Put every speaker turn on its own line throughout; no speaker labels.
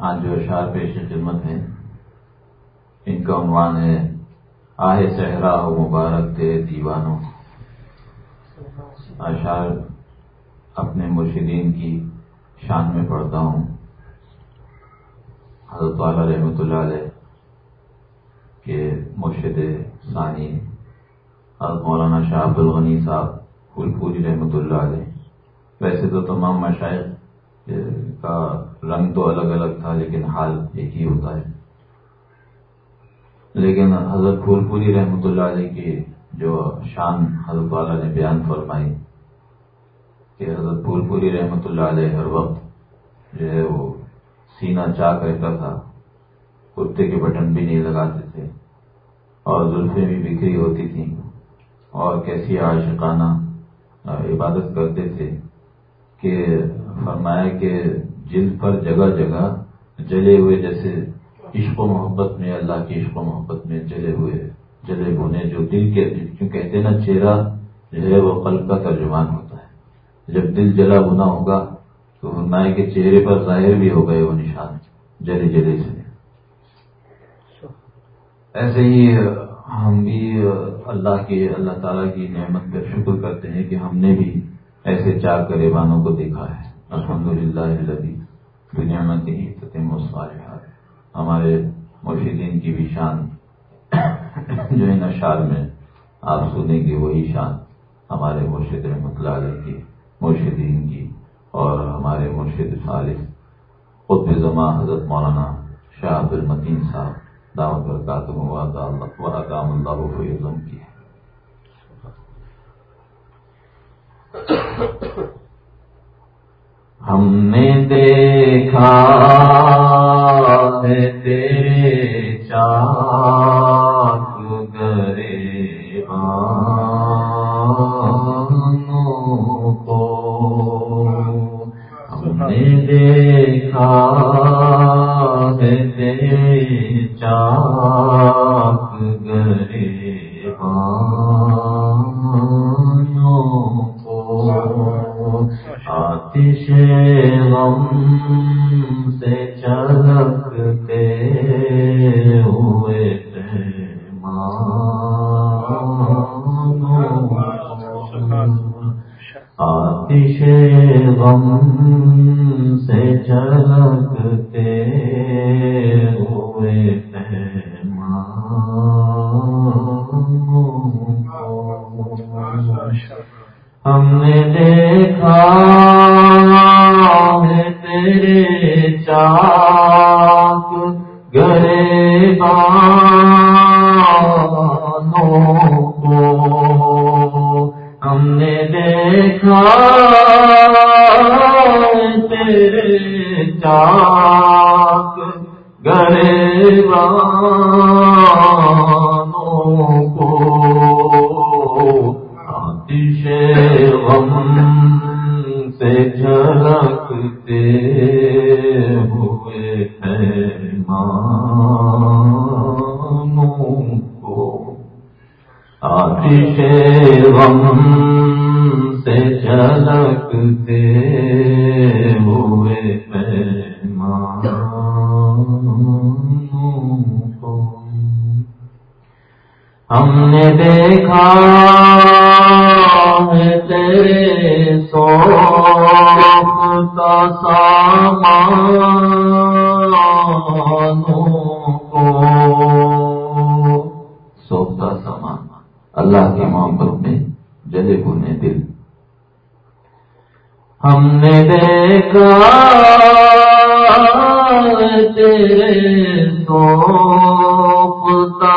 آج جو اشعار پیش خدمت ہیں، ان کا عنوان ہے، آہ صحرا ہو مبارک تیرے دیوانوں۔ اشعار اپنے مرشدین کی شان میں پڑھتا ہوں۔ حضرت والا رحمۃ اللہ علیہ کے مرشد ثانی، حضرت مولانا شاہ عبد الغنی صاحب، پھول پوری رحمۃ اللہ علیہ۔ ویسے تو تمام مشاعر کا رنگ تو الگ الگ تھا لیکن حال ایک ہی ہوتا ہے۔ لیکن حضرت پھول پوری رحمۃ اللہ علیہ کی جو شان حضرت والا نے بیان فرمائی کہ حضرت پھول پوری رحمۃ اللہ علیہ ہر وقت جو ہے وہ سینہ چاک رہتا تھا کرتے کے بٹن بھی نہیں لگاتے تھے اور زلفیں بھی بکھری ہوتی تھیں اور کیسی عاشقانہ عبادت کرتے تھے کہ فرمایا کہ جلد پر جگہ جگہ جلے ہوئے جیسے عشق و محبت میں اللہ کی عشق و محبت میں جلے ہوئے جلے بونے جو دل کے کیوں کہتے نا، چہرہ جو ہے وہ قلب کا ترجمان ہوتا ہے۔ جب دل جلا بنا ہوگا تو فرمایا کہ چہرے پر ظاہر بھی ہو گئے وہ نشان جلے جلے سے۔ ایسے ہی ہم بھی اللہ کی اللہ تعالیٰ کی نعمت پر شکر کرتے ہیں کہ ہم نے بھی ایسے چار کریبانوں کو دیکھا ہے۔ الحمد للہ دنیا میں ہمارے مرشدین کی بھی شان جو ان اشعار میں آپ سنیں گے، وہی شان ہمارے مرشد رحمۃ اللہ علیہ کی، مرشدین کی اور ہمارے مرشد صالح خود زماں حضرت مولانا شاہ عبد المتین صاحب، دعوت برکات وحکام اللہ فیضم کی ہے۔ ہم نے دیکھا ہے تیرے چاک گرے کو۔ ہم نے دیکھا ہے تیرے چاک گرے آتش ہم نے دیکھا تیرے سوکھتا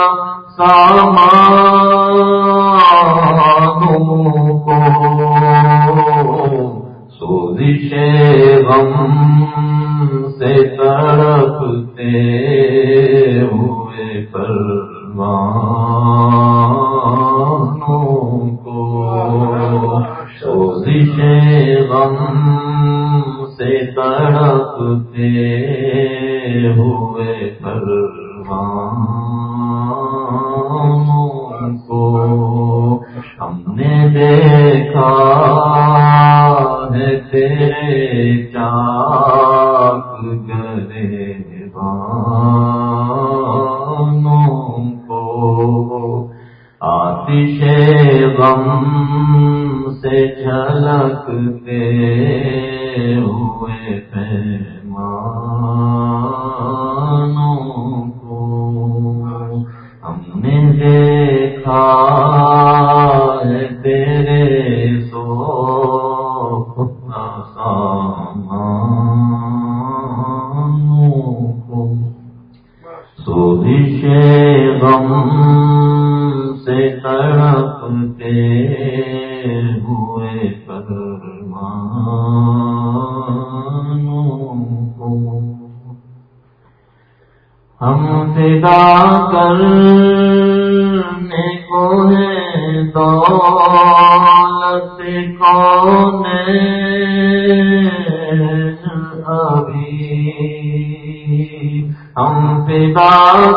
کو۔ سوزش غم سے تڑپتے ہوئے پروانوں ہوتے ہوئے پر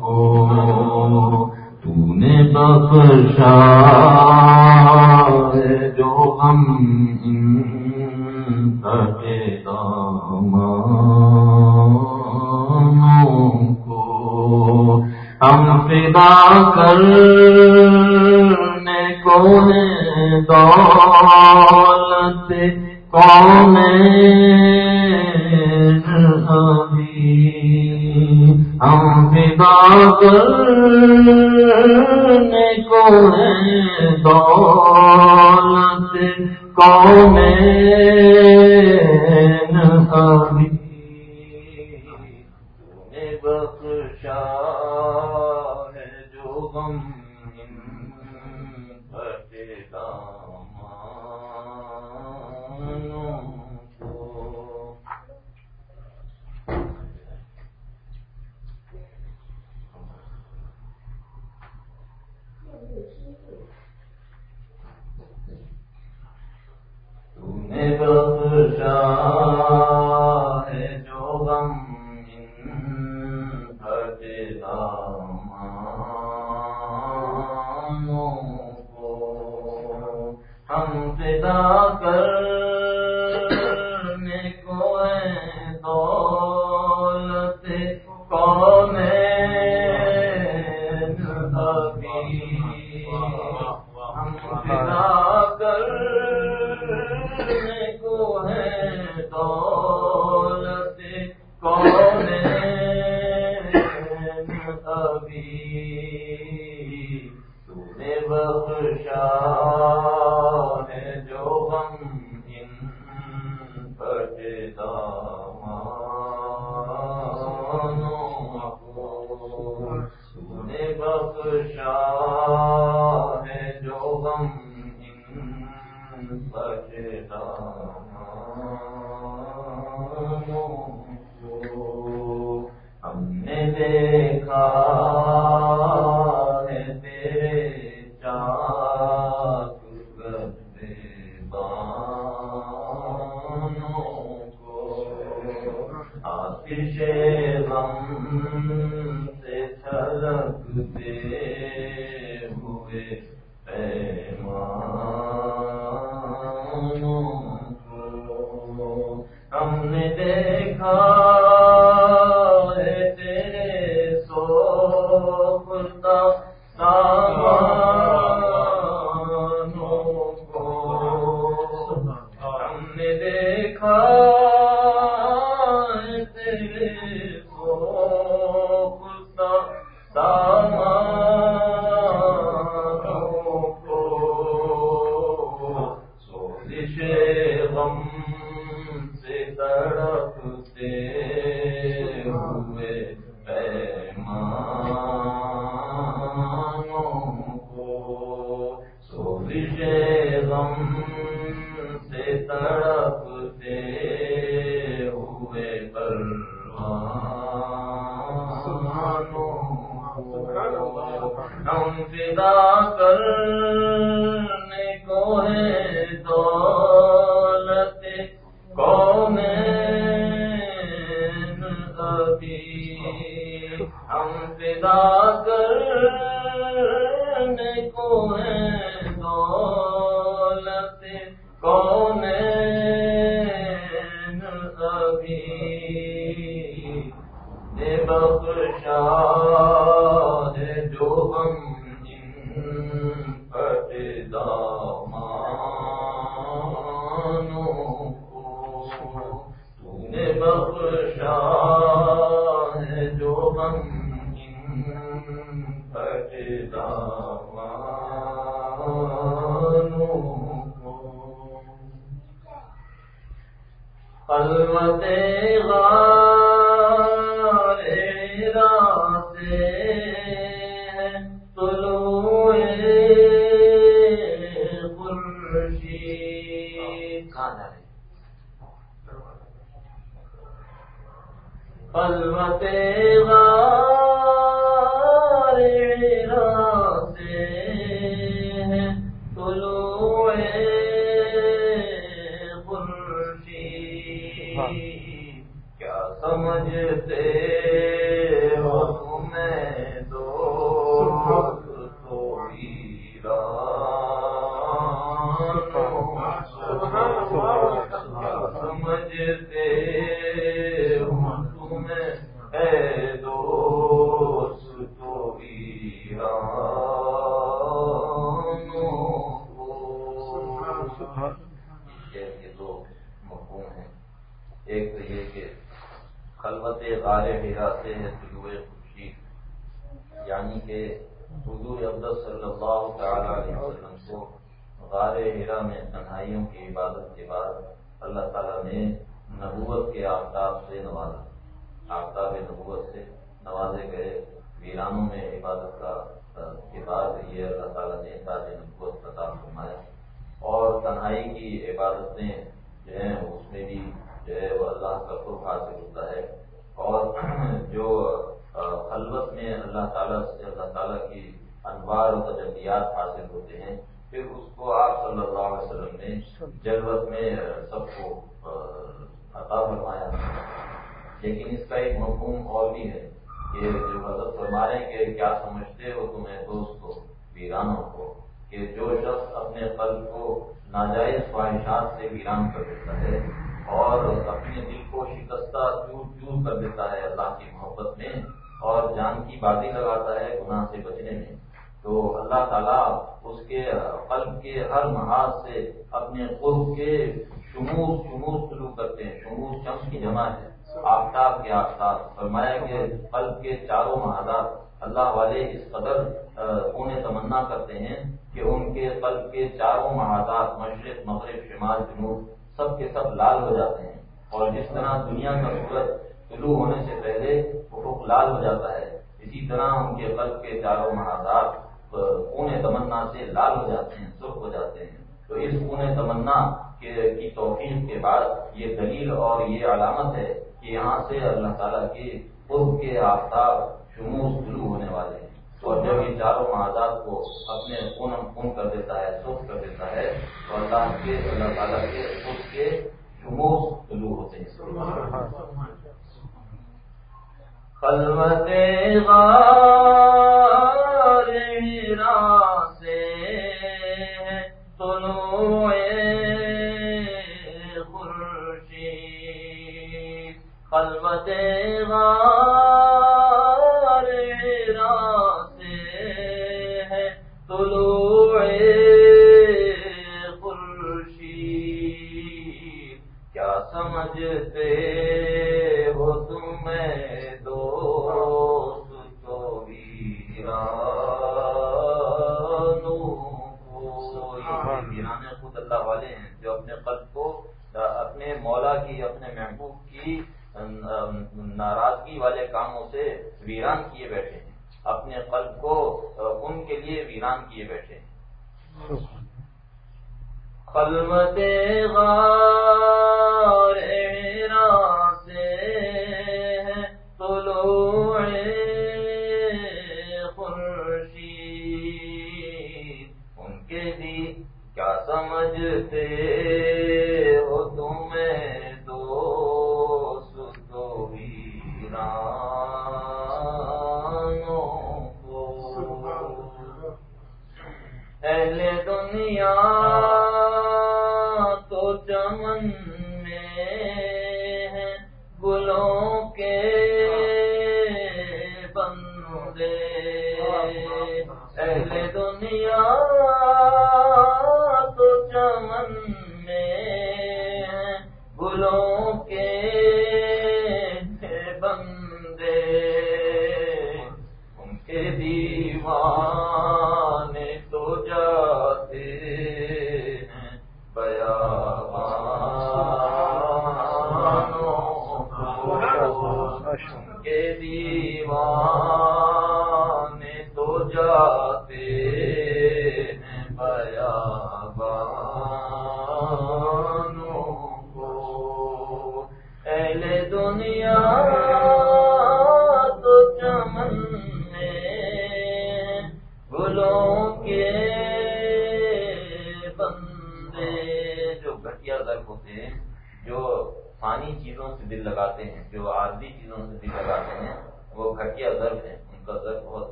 کو۔ تو نے بخشا ہے جو غم کو۔ ہم فدا کر دولت کون ہم بدا کرنے کو دولت قوم فدا کرنے کو ہے کون ہے دولت سجدہ کون ابھی؟ بخشا میں اللہ تعالیٰ سے اللہ تعالیٰ کی انوار و تجلیات حاصل ہوتے ہیں، پھر اس کو آپ صلی اللہ علیہ وسلم نے جلوت میں سب کو عطا فرمایا۔ لیکن اس کا ایک مفہوم اور بھی ہے کہ جو حضرت فرمائے کہ کیا سمجھتے ہو تمہیں دوست کو ویرانوں کو، کہ جو شخص اپنے قلب کو ناجائز خواہشات سے ویران کر دیتا ہے اور اپنے دل کو شکستہ چور چور کر دیتا ہے اللہ کی محبت میں اور جان کی بازی لگاتا ہے گناہ سے بچنے میں۔ تو اللہ تعالیٰ اس کے قلب کے ہر محاذ سے اپنے قرب کے شموس شموس شروع کرتے ہیں۔ شموس شمس کی جمع ہے۔ آفتاب کے آفتاب۔ فرمایا کہ قلب کے چاروں محاذات اللہ والے اس قدر انہیں تمنا کرتے ہیں کہ ان کے قلب کے چاروں محاذات، مشرق، مغرب، شمال، جنوب، سب کے سب لال ہو جاتے ہیں۔ اور جس طرح دنیا کا سورج طلوع ہونے سے پہلے افق لال ہو جاتا ہے۔ اسی طرح ان کے قلب کے چاروں محاذات پونے تمنا سے لال ہو جاتے ہیں، سرخ ہو جاتے ہیں۔ تو اس پونے تمنا کی توفیق کے بعد یہ دلیل اور یہ علامت ہے کہ یہاں سے اللہ تعالیٰ کے قرب کے آفتاب شموس طلوع ہونے والے ہیں۔ اور جب یہ چاروں معذات کو اپنے خون خون کر دیتا ہے سوکھ کر دیتا ہے، تو اللہ کے اللہ تعالیٰ کے خود کے شموس طلوع ہوتے ہیں۔ خلوت غار سے طلوع خورشید۔ خلوت غار سے ہے طلوع خورشید۔ کیا سمجھتے اپنے مولا کی، اپنے محبوب کی ناراضگی والے کاموں سے ویران کیے بیٹھے ہیں۔ اپنے قلب کو ان کے لیے ویران کیے بیٹھے ہیں۔ خلوت غار سے ہے ان کے دی کیا سمجھتے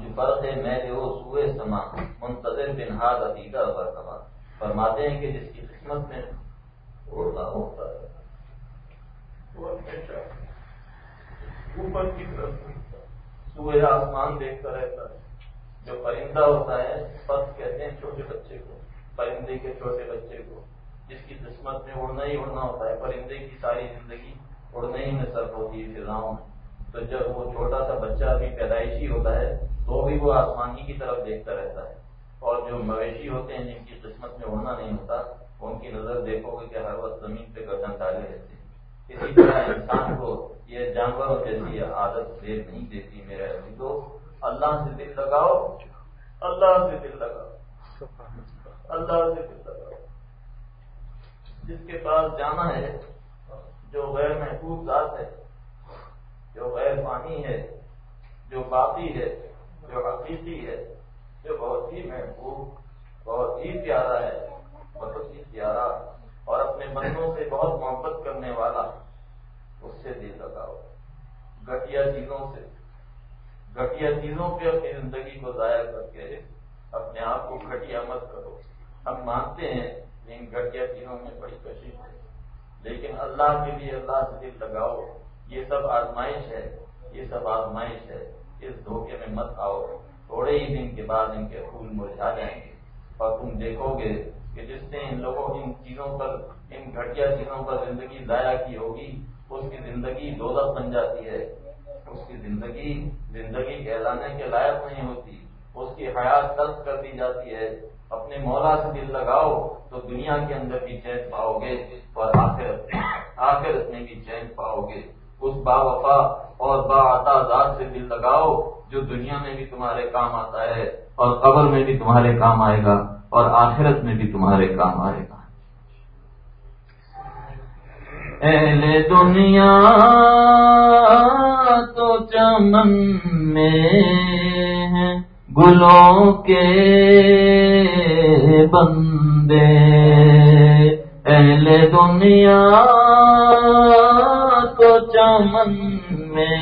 جو فرق ہے، میں جو سوئے سما منتظر بنہاد عقیدہ برتبا فرماتے ہیں کہ جس کی قسمت میں اڑنا ہوتا ہے۔ اوپر کی طرف سوئے آسمان دیکھتا رہتا ہے۔ جو پرندہ ہوتا ہے پت کہتے ہیں چھوٹے بچے کو۔ پرندے کے چھوٹے بچے کو۔ جس کی قسمت میں اڑنا ہی اڑنا ہوتا ہے، پرندے کی ساری زندگی اڑنے ہی میں سرف ہوتی ہے فضاؤں میں۔ تو جب وہ چھوٹا سا بچہ ابھی پیدائشی ہوتا ہے، تو بھی وہ آسمانی کی طرف دیکھتا رہتا ہے۔ اور جو مویشی ہوتے ہیں، جن کی قسمت میں اڑنا نہیں ہوتا، ان کی نظر دیکھو گے کہ ہر وقت زمین پہ گردن ڈالے رہتے ہیں۔ اسی طرح انسان کو یہ جانوروں جیسی عادت دیر نہیں دیتی، میرے ابھی تو اللہ سے دل لگاؤ، اللہ سے دل لگاؤ۔ اللہ سے دل لگاؤ۔ جس کے پاس جانا ہے، جو غیر محفوظ ذات ہے جو غیر پانی ہے، جو باقی ہے، جو حقیقی ہے، جو بہت ہی محبوب، بہت ہی پیارا ہے، بہت ہی پیارا اور اپنے بندوں سے بہت محبت کرنے والا، اس سے دل لگاؤ۔ گٹیا چیزوں سے گٹیا چیزوں پہ اپنی زندگی کو ضائع کر کے اپنے آپ کو گٹیا مت کرو۔ ہم مانتے ہیں ان گٹیا چیزوں میں بڑی کشش ہے۔ لیکن اللہ کے لیے اللہ سے دل لگاؤ۔ یہ سب آزمائش ہے، یہ سب آزمائش ہے، اس دھوکے میں مت آؤ، تھوڑے ہی دن کے بعد ان کے پھول مرجھا جائیں گے۔ اور تم دیکھو گے کہ جس نے ان لوگوں، ان چیزوں پر، ان گھٹیا چیزوں پر زندگی ضائع کی ہوگی، اس کی زندگی دولت بن جاتی ہے۔ اس کی زندگی زندگی کہلانے کے لائق نہیں ہوتی۔ اس کی حیات تلف کر دی جاتی ہے۔ اپنے مولا سے دل لگاؤ تو دنیا کے اندر بھی چین پاؤ گے اور آخرت میں بھی چین پاؤ گے۔ اس با وفا اور با عطا ذات سے دل لگاؤ جو دنیا میں بھی تمہارے کام آتا ہے اور قبر میں بھی تمہارے کام آئے گا اور آخرت میں بھی تمہارے کام آئے گا۔ اہل دنیا تو چمن میں گلوں کے بندے۔ اہل دنیا تو چمن میں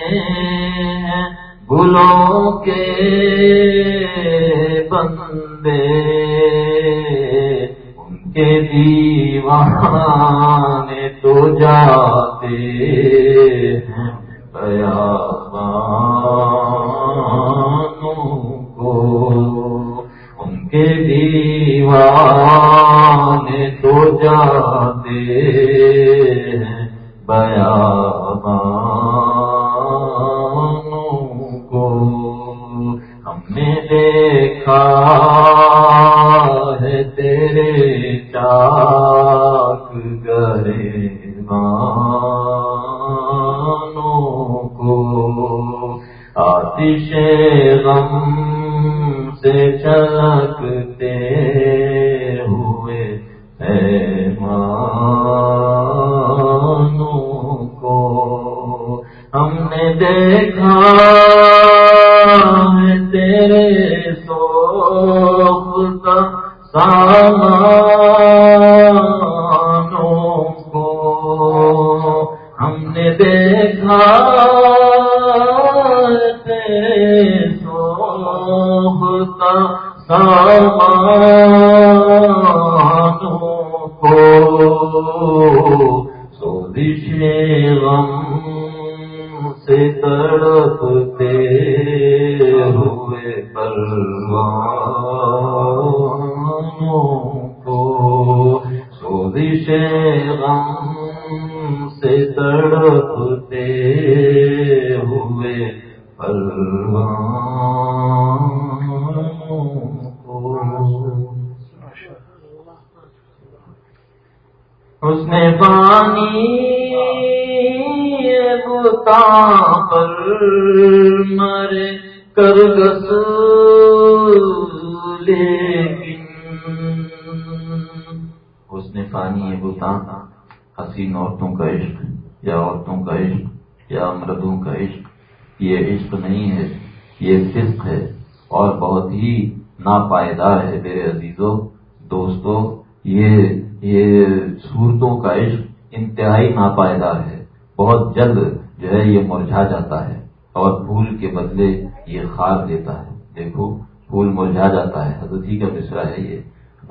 گلوں کے بندے، ان کے دیوان تو جاتے گیا کو، ان کے دیوان تو جاتے بیا ہاں اس نے پانی بتا پر مر کر لیکن اس نے پانی بتا حسین عورتوں کا عشق، یا عورتوں کا عشق، یا مردوں کا عشق۔ یہ عشق نہیں ہے، یہ فسق ہے۔ اور بہت ہی ناپائیدار ہے میرے عزیزوں دوستوں یہ یہ صورتوں کا عشق انتہائی ناپائیدار ہے۔ بہت جلد جو ہے یہ مرجھا جاتا ہے اور پھول کے بدلے یہ خار دیتا ہے۔ دیکھو، پھول مرجھا جاتا ہے۔ حضرت ہی کا مشرا ہے یہ۔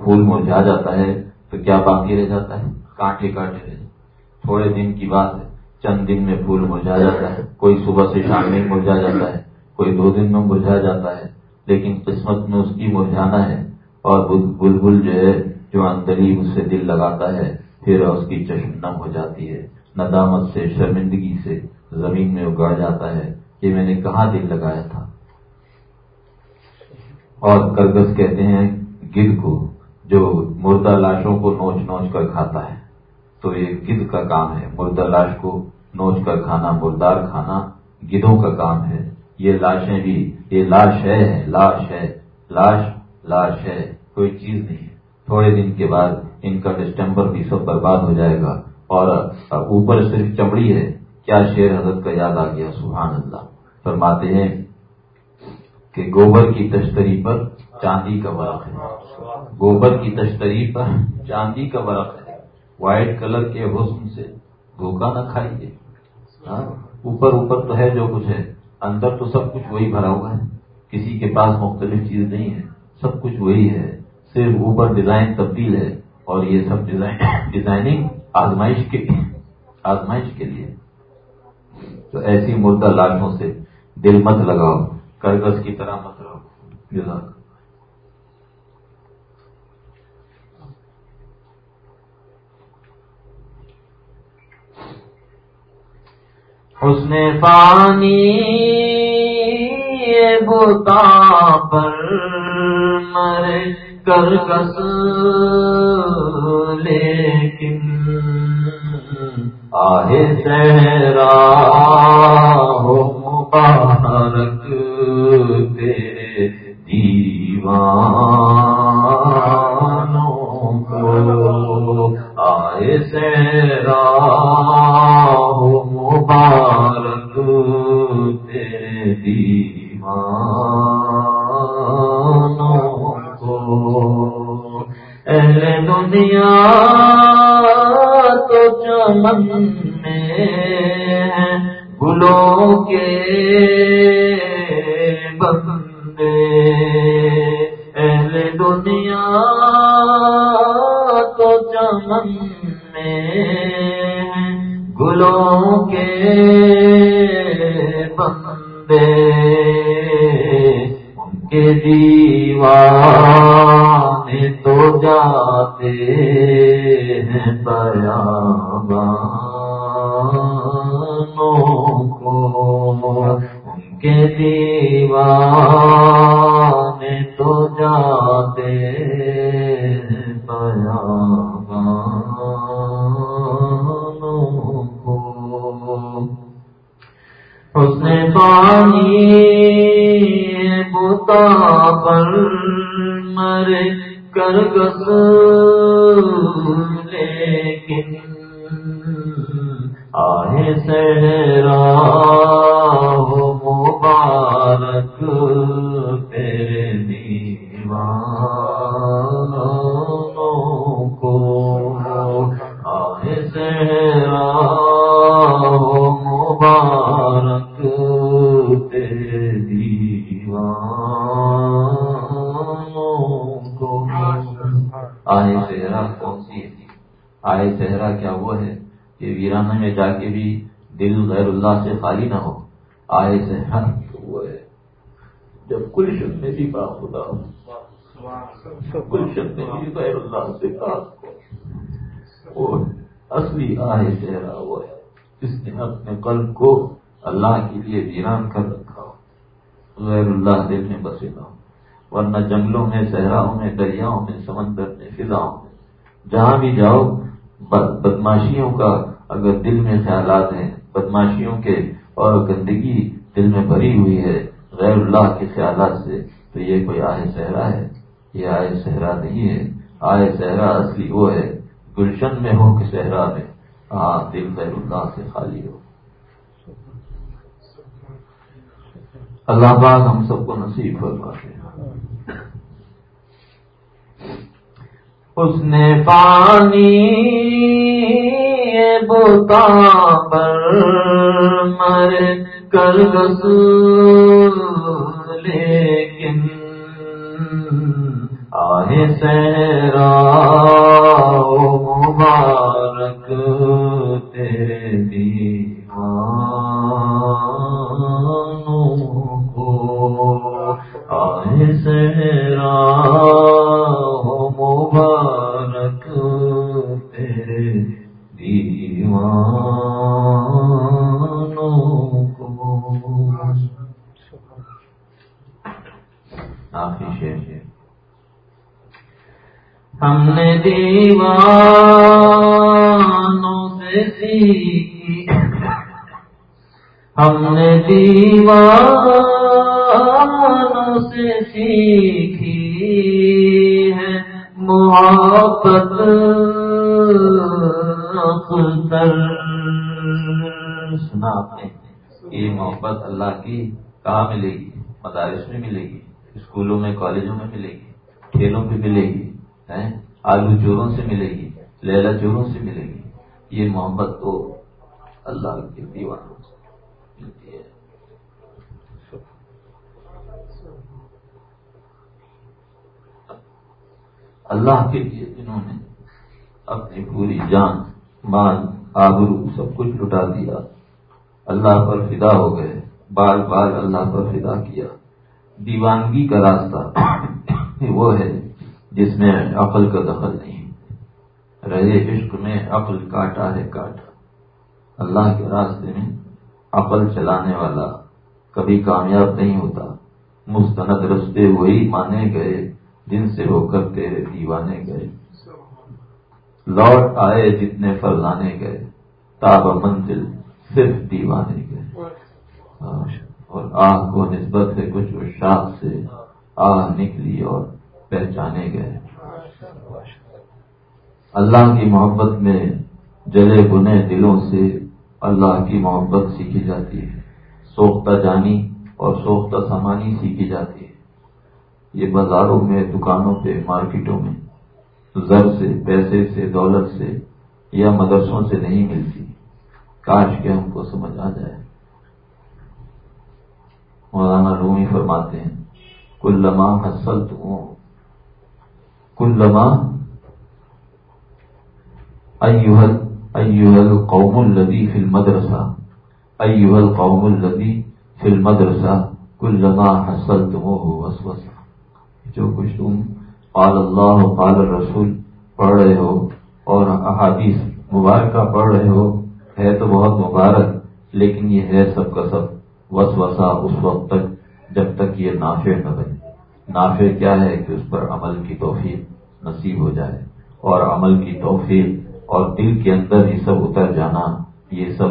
پھول مرجھا جاتا ہے تو کیا باقی رہ جاتا ہے؟ کانٹے کانٹے رہ تھوڑے دن کی بات ہے۔ چند دن میں پھول مرجھا جاتا ہے۔ کوئی صبح سے شام میں مرجھا جاتا ہے۔ کوئی دو دن میں مرجھا جاتا ہے۔ لیکن قسمت میں اس کی مرجھانا ہے اور بلبل جو ہے جو اندری اس سے دل لگاتا ہے پھر اس کی چشم نم ہو جاتی ہے۔ ندامت سے، شرمندگی سے زمین میں اگاڑ جاتا ہے کہ میں نے کہاں دل لگایا تھا۔ اور کرگس کہتے ہیں گد کو، جو مردہ لاشوں کو نوچ نوچ کر کھاتا ہے۔ تو یہ گد کا کام ہے۔ مردہ لاش کو نوچ کر کھانا، مردار کھانا گدوں کا کام ہے۔ یہ لاشیں بھی، یہ لاش ہے لاش ہے، لاش لاش ہے، کوئی چیز نہیں ہے۔ تھوڑے دن کے بعد ان کا ڈسٹمبر بھی سب برباد ہو جائے گا۔ اور اوپر صرف چمڑی ہے۔ کیا شیر حضرت کا یاد آ گیا؟ سبحان اللہ۔ فرماتے ہیں کہ گوبر کی تشتری پر چاندی کا ورق ہے۔ گوبر کی تشتری پر چاندی کا ورق ہے۔ وائٹ کلر کے حسن سے دھوکہ نہ کھائیے۔ ہاں؟ اوپر اوپر تو ہے جو کچھ ہے۔ اندر تو سب کچھ وہی بھرا ہوا ہے۔ کسی کے پاس مختلف چیز نہیں ہے۔ سب کچھ وہی ہے۔ صرف اوپر ڈیزائن تبدیل ہے اور یہ سب ڈیزائن ڈیزائننگ آزمائش کے آزمائش کے لیے۔ تو ایسی مردہ لاشوں سے دل مت لگاؤ کرگز کی طرح مت رہو۔ اس نے پانی بوتا پر مر کر کس لیکن آئے سہرا ہو مبارک تیرے دیوانوں کو۔ آئے سہرا ہو مبارک تیرے دیوان دنیا تو چمن میں گلوں کے بندے۔ اہل دنیا تو چمن میں گلوں کے بندے۔ ان کے دیوار تو جاتے ہیں بیابانوں کو۔ ان کے دیوانے تو جاتے ہیں بیابانوں کو۔ اس نے پانی بتا پر مر کر لیکن آئے سہرا مبارک آئے چہرہ کیا وہ ہے کہ ویرانہ میں جا کے بھی دل غیر اللہ سے خالی نہ ہو۔ آئے چہرہ وہ ہے۔ جب کل شب میں بھی بات ہوتا ہو کل شب میں بھی غیر اللہ سے وہ اصلی آئے چہرہ وہ ہے۔ جس نے اپنے قلب کو اللہ کے لیے ویران کر رکھا ہو۔ غیر اللہ دل میں بسے نہ ہو۔ ورنہ جنگلوں میں، صحراؤں میں، دریاؤں میں، سمندر میں، فضاؤں میں، جہاں بھی جاؤ بدماشیوں کا اگر دل میں خیالات ہیں، بدماشیوں کے اور گندگی دل میں بھری ہوئی ہے غیر اللہ کے خیالات سے، تو یہ کوئی آئے صحرا ہے؟ یہ آئے صحرا نہیں ہے۔ آئے صحرا اصلی وہ ہے، گلشن میں ہو کہ صحرا میں۔ ہاں دل غیر اللہ سے خالی ہو۔ اللہ باغ ہم سب کو نصیب فرماتے اس نے پانی بوتا پر مر کر لیکن آئے سیرا مبارک تیرے دیوانوں سے سیکھی۔ ہم نے دیوانوں سے سیکھی ہے محبت سنا آپ نے، یہ محبت اللہ کی کہاں ملے گی؟ مدارس میں ملے گی، اسکولوں میں، کالجوں میں ملے گی، کھیلوں پہ ملے گی آلو چوروں سے ملے گی لیلا چوروں سے ملے گی۔ یہ محبت تو اللہ کے دیوانوں سے ملتی ہے۔ اللہ کے لیے جنہوں نے اپنی پوری جان مان آبرو سب کچھ لٹا دیا، اللہ پر فدا ہو گئے، بار بار اللہ پر فدا کیا۔ دیوانگی کا راستہ وہ ہے جس میں عقل کا دخل نہیں رہے عشق میں عقل کاٹا ہے کاٹا۔ اللہ کے راستے میں عقل چلانے والا کبھی کامیاب نہیں ہوتا۔ مستند رستے وہی مانے گئے جن سے ہو کر تیرے دیوانے گئے۔ لوٹ آئے جتنے فرزانے گئے۔ تاب منزل صرف دیوانے گئے۔ اور آہ کو نسبت ہے کچھ شاخ سے۔ آہ نکلی اور پہچانے گئے۔ اللہ کی محبت میں جلے بنے دلوں سے اللہ کی محبت سیکھی جاتی ہے۔ سوختہ جانی اور سوختہ سامانی سیکھی جاتی ہے۔ یہ بازاروں میں دکانوں پہ مارکیٹوں میں زر سے پیسے سے دولت سے یا مدرسوں سے نہیں ملتی۔ کاش کے ہم کو سمجھ آ جائے۔ مولانا رومی فرماتے ہیں کل لمحہ حسل تو كلما أيها أيها القوم الذي في المدرسة، أيها القوم الذي في المدرسة، كلما حصلتموه وسوسة. جو کچھ تم قال اللہ قال الرسول پڑھ رہے ہو اور احادیث مبارکہ پڑھ رہے ہو، ہے تو بہت مبارک، لیکن یہ ہے سب کا سب وسوسہ اس وقت تک جب تک یہ نافع نہ بنے۔ نافع کیا ہے کہ اس پر عمل کی توفیق نصیب ہو جائے اور عمل کی توفیق اور دل کے اندر یہ سب اتر جانا، یہ سب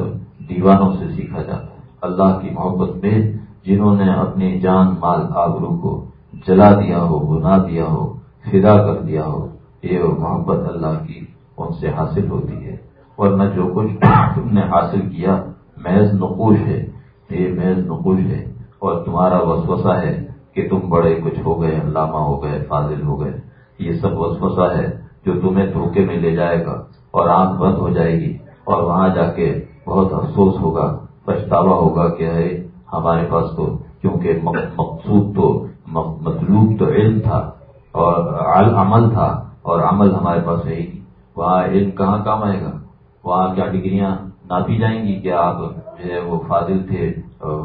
دیوانوں سے سیکھا جاتا ہے۔ اللہ کی محبت میں جنہوں نے اپنی جان، مال، آبرو کو جلا دیا ہو گنا دیا ہو، فدا کر دیا ہو، یہ محبت اللہ کی ان سے حاصل ہوتی ہے۔ ورنہ جو کچھ تم نے حاصل کیا، محض نقوش ہے۔ یہ محض نقوش ہے اور تمہارا وسوسہ ہے۔ کہ تم بڑے کچھ ہو گئے، علامہ ہو گئے، فاضل ہو گئے، یہ سب وسوسہ ہے جو تمہیں دھوکے میں لے جائے گا اور آنکھ بند ہو جائے گی اور وہاں جا کے بہت افسوس ہوگا، پچھتاوا ہوگا کہ ہے ہمارے پاس تو کیونکہ مقصود تو مطلوب تو علم تھا اور عمل تھا اور عمل ہمارے پاس ہے ہی وہاں علم کہاں کام آئے گا؟ وہاں کیا ڈگریاں ناپی جائیں گی؟ کہ آپ جو ہے وہ فاضل تھے،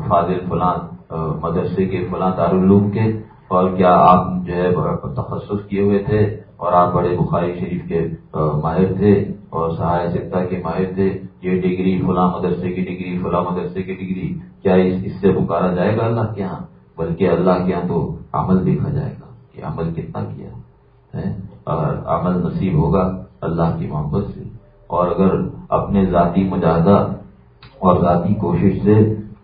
فاضل فلان مدرسے کے فلاں دارالعلوم کے، اور کیا آپ جو ہے تخصص کیے ہوئے تھے، اور آپ بڑے بخاری شریف کے ماہر تھے، اور سہایہ سکتا کے ماہر تھے، یہ ڈگری فلاں مدرسے کی ڈگری، فلاں مدرسے کی ڈگری، کیا اس سے پکارا جائے گا اللہ کے یہاں؟ بلکہ اللہ کے یہاں تو عمل دیکھا جائے گا، کہ عمل کتنا کیا ہے، اور عمل نصیب ہوگا اللہ کی محبت سے۔ اور اگر اپنے ذاتی مجاہدہ اور ذاتی کوشش سے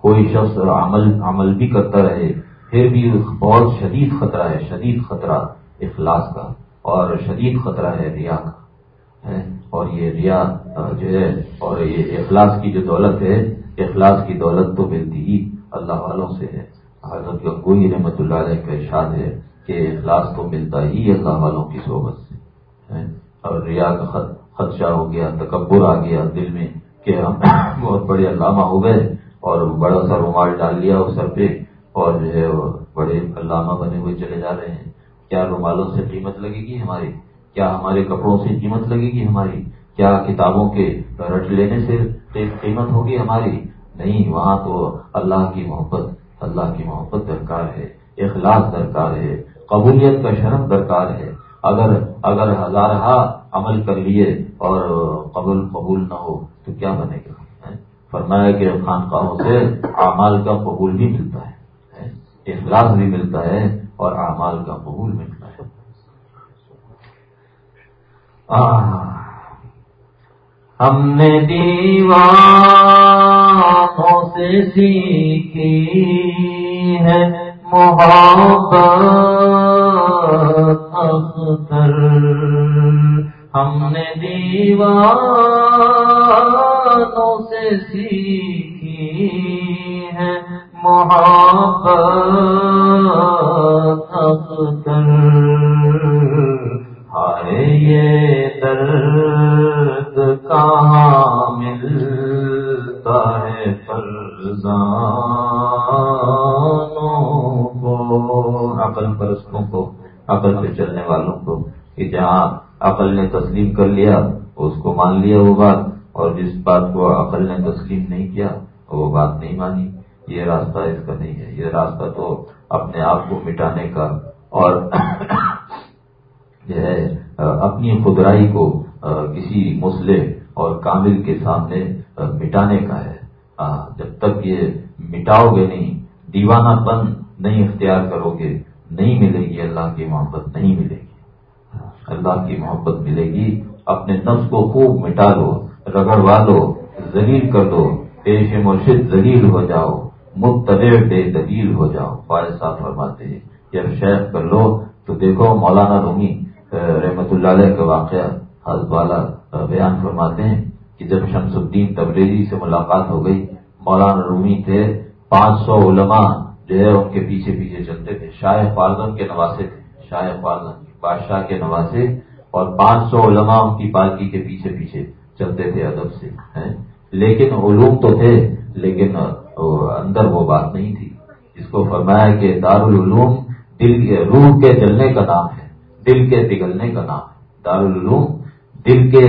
کوئی شخص عمل عمل بھی کرتا رہے، پھر بھی بہت شدید خطرہ ہے، شدید خطرہ اخلاص کا، اور شدید خطرہ ہے ریا کا اور یہ ریا جو ہے، اور یہ اخلاص کی جو دولت ہے، اخلاص کی دولت تو ملتی ہی اللہ والوں سے ہے۔ حضرت کوئی رحمت اللہ علیہ کا ارشاد ہے کہ اخلاص تو ملتا ہی اللہ والوں کی صحبت سے اور ریا کا خدشہ ہو گیا، تکبر آ گیا دل میں کہ ہم بہت بڑے علامہ ہو گئے۔ اور بڑا سا رومال ڈال لیا اس سر پہ اور جو ہے بڑے علامہ بنے ہوئے چلے جا رہے ہیں۔ کیا رومالوں سے قیمت لگے گی ہماری؟ کیا ہمارے کپڑوں سے قیمت لگے گی ہماری؟ کیا کتابوں کے رٹ لینے سے قیمت ہوگی ہماری؟ نہیں، وہاں تو اللہ کی محبت، اللہ کی محبت درکار ہے، اخلاص درکار ہے، قبولیت کا شرم درکار ہے۔ اگر اگر ہزارہ عمل کر لیے اور قبول قبول نہ ہو تو کیا بنے گا؟ فرمایا کہ خانقاہوں سے اعمال کا قبول بھی ملتا ہے اخلاص بھی ملتا ہے اور اعمال کا قبول ملتا ہے۔ ہم نے دیوانوں سے سیکھی ہے محبت اختر ہم نے دیوانوں سے سیکھی ہے محبت اختر ہائے یہ درد کہاں ملتا ہے فرزانوں کو؟ عقل پرستوں کو، عقل پہ چلنے والوں کو۔ کہ جہاں عقل نے تسلیم کر لیا، اس کو مان لیا وہ بات۔ اور جس بات کو عقل نے تسلیم نہیں کیا وہ بات نہیں مانی، یہ راستہ اس کا نہیں ہے۔ یہ راستہ تو اپنے آپ کو مٹانے کا اور جو ہے اپنی خدرائی کو کسی مسلح اور کامل کے سامنے مٹانے کا ہے۔ جب تک یہ مٹاؤ گے نہیں، دیوانہ پن نہیں اختیار کرو گے، نہیں ملے گی اللہ کی محبت، نہیں ملے گی۔ اللہ کی محبت ملے گی، اپنے نفس کو خوب مٹا لو۔ رگڑوا لو ذلیل کر دو پیش مرشد ذلیل ہو جاؤ مبتدے بے دلیل ہو جاؤ صاحب فرماتے ہیں۔ جب شیخ کر لو تو دیکھو مولانا رومی رحمت اللہ علیہ کا واقعہ، حضرت والا بیان فرماتے ہیں کہ جب شمس الدین تبریزی سے ملاقات ہو گئی، مولانا رومی تھے، پانچ سو علماء جو ہے ان کے پیچھے پیچھے چلتے تھے۔ شاہ فارزم کے نواسے تھے، شاہ فارزم بادشاہ کے نواسے، اور پانچ سو علماء ان کی پالکی کے پیچھے پیچھے۔ چلتے تھے ادب سے لیکن علوم تو تھے، لیکن اندر وہ بات نہیں تھی۔ اس کو فرمایا کہ دارالعلوم دل کے روح کے جلنے کا نام ہے، دل کے پگھلنے کا نام ہے۔ دارالعلوم دل کے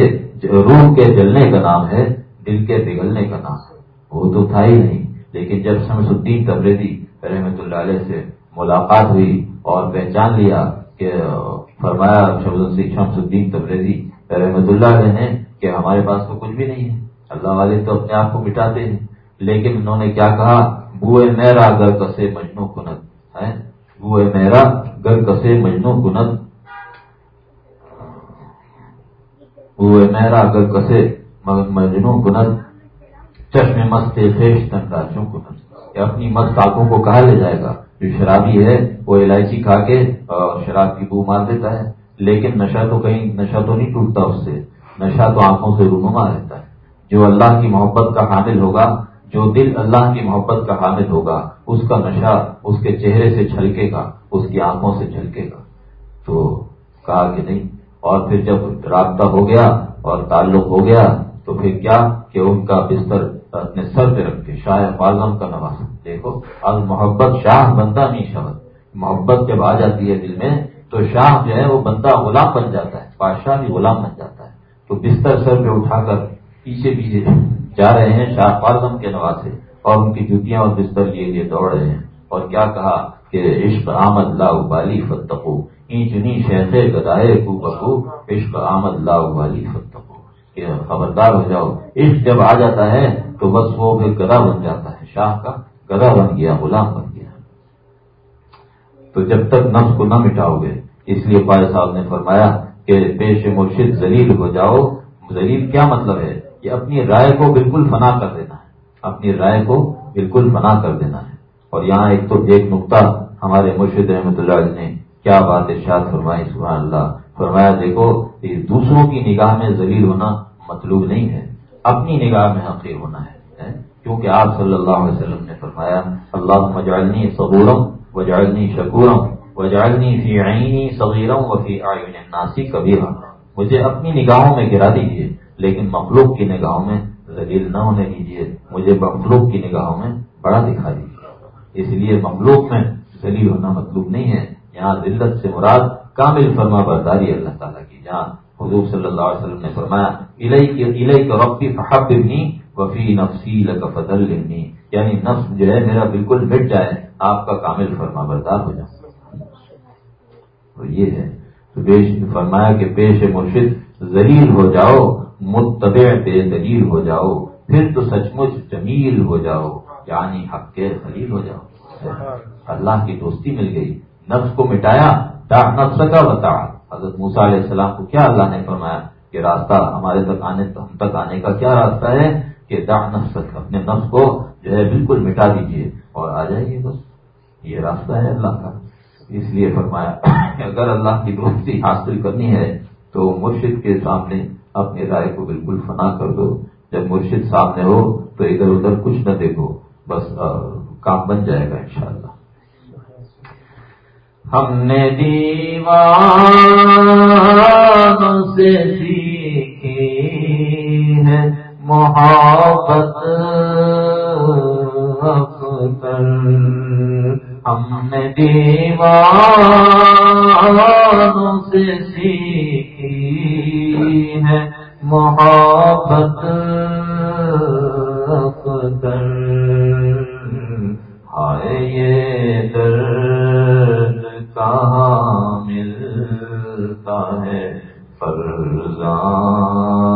روح کے جلنے کا نام ہے، دل کے پگھلنے کا نام ہے۔ وہ تو تھا ہی نہیں، لیکن جب شمس الدین تبریدی رحمت اللہ علیہ سے ملاقات ہوئی اور پہچان لیا کہ فرمایا شمس الدین تبریزی رحمت اللہ علیہ نے کہ ہمارے پاس تو کچھ بھی نہیں ہے۔ اللہ والے تو اپنے آپ کو مٹاتے ہیں۔ لیکن انہوں نے کیا کہا؟ بوئے میرا گر کسے مجنو کنت۔ ہے؟ بوئے میرا گر کسے مجنو کنت۔ بوئے میرا گر کسے مجنو کنت۔ چشم مست فیش تنگا چوں کنت اپنی مست آنکھوں کو کہا لے جائے گا؟ جو شرابی ہے، وہ الائچی کھا کے شراب کی بو مار دیتا ہے۔ لیکن نشہ تو کہیں، نشہ تو نہیں ٹوٹتا اس سے۔ نشہ تو آنکھوں سے رونما رہتا ہے۔ جو اللہ کی محبت کا حامل ہوگا، جو دل اللہ کی محبت کا حامل ہوگا، اس کا نشہ اس کے چہرے سے چھلکے گا، اس کی آنکھوں سے چھلکے گا۔ تو کہا کہ نہیں، اور پھر جب رابطہ ہو گیا اور تعلق ہو گیا، تو پھر کیا کہ ان کا بستر اپنے سر پہ رکھ کے شاہ فاظم کا نواز دیکھو، اب محبت شاہ بندہ نہیں شبد۔ محبت جب آ جاتی ہے دل میں، تو شاہ جو ہے وہ بندہ غلام بن جاتا ہے، بادشاہ بھی غلام بن جاتا ہے۔ تو بستر سر پہ اٹھا کر پیچھے پیچھے جا رہے ہیں شاہ فاظم کے نوازے اور ان کی جوتیاں اور بستر لیے لیے دوڑ رہے ہیں اور کیا کہا کہ عشق آمد لا ابالی فتقو اینچنی شیخ گدائے کو بہو عشق آمد لا ابالی فتقو۔ کہ خبردار ہو جاؤ، عشق جب آ جاتا ہے تو بس وہ پھر گدا بن جاتا ہے۔ شاہ کا گدا بن گیا، غلام بن گیا۔ تو جب تک نفس کو نہ مٹاؤ گے، اس لیے پائے صاحب نے فرمایا کہ پیش مرشد ذلیل ہو جاؤ، ذلیل کیا مطلب ہے؟ کہ اپنی رائے کو بالکل فنا کر دینا ہے۔ اپنی رائے کو بالکل فنا کر دینا ہے۔ اور یہاں ایک تو ایک نقطہ ہمارے مرشد احمد اللہ علیہ نے کیا بات ارشاد فرمائی، سبحان اللہ۔ فرمایا، دیکھو دوسروں کی نگاہ میں ذلیل ہونا مطلوب نہیں ہے۔ اپنی نگاہ میں حقیر ہونا ہے کیونکہ آپ صلی اللہ علیہ وسلم نے فرمایا اللہ مجالنی صبورم وجالنی شکورم وجالنی فی عینی صغیرم و فی آئین ناسی کبھی مجھے اپنی نگاہوں میں گرا دیجیے لیکن مخلوق کی نگاہوں میں ذلیل نہ ہونے دیجیے مجھے مخلوق کی نگاہوں میں بڑا دکھا دیجیے اس لیے مخلوق میں ذلیل ہونا مطلوب نہیں ہے۔ یہاں ذلت سے مراد کامل فرما برداری اللہ تعالیٰ کی جہاں حضور صلی اللہ علیہ وسلم نے فرمایا الہی کے ربی فحب وفی نفسی فضل یعنی نفس جو ہے میرا بالکل مٹ جائے، آپ کا کامل فرما بردار ہو جائے تو یہ ہے۔ تو فرمایا کہ پیش مرشد ذلیل ہو جاؤ، متبع بے دلیل ہو جاؤ، پھر تو سچ مچ جمیل ہو جاؤ یعنی حق کے خلیل ہو جاؤ۔ اللہ کی دوستی مل گئی، نفس کو مٹایا نفس کا بتا حضرت موسا علیہ السلام کو کیا اللہ نے فرمایا کہ راستہ ہمارے تک آنے، ہم تک آنے کا کیا راستہ ہے؟ کہ دا نفس اپنے نفس کو جو ہے بالکل مٹا دیجیے اور آ جائیے بس۔ یہ راستہ ہے اللہ کا۔ اس لیے فرمایا کہ اگر اللہ کی دوستی حاصل کرنی ہے تو مرشد کے سامنے اپنی رائے کو بالکل فنا کر دو۔ جب مرشد سامنے ہو تو ادھر ادھر کچھ نہ دیکھو، بس کام بن جائے گا انشاءاللہ۔ ہم نے دیوان سے سیکھی ہے محبت ہم نے دیوان سے سیکھی ہے محبت اختر ہائے یہ در کہاں ملتا ہے؟ فرزانوں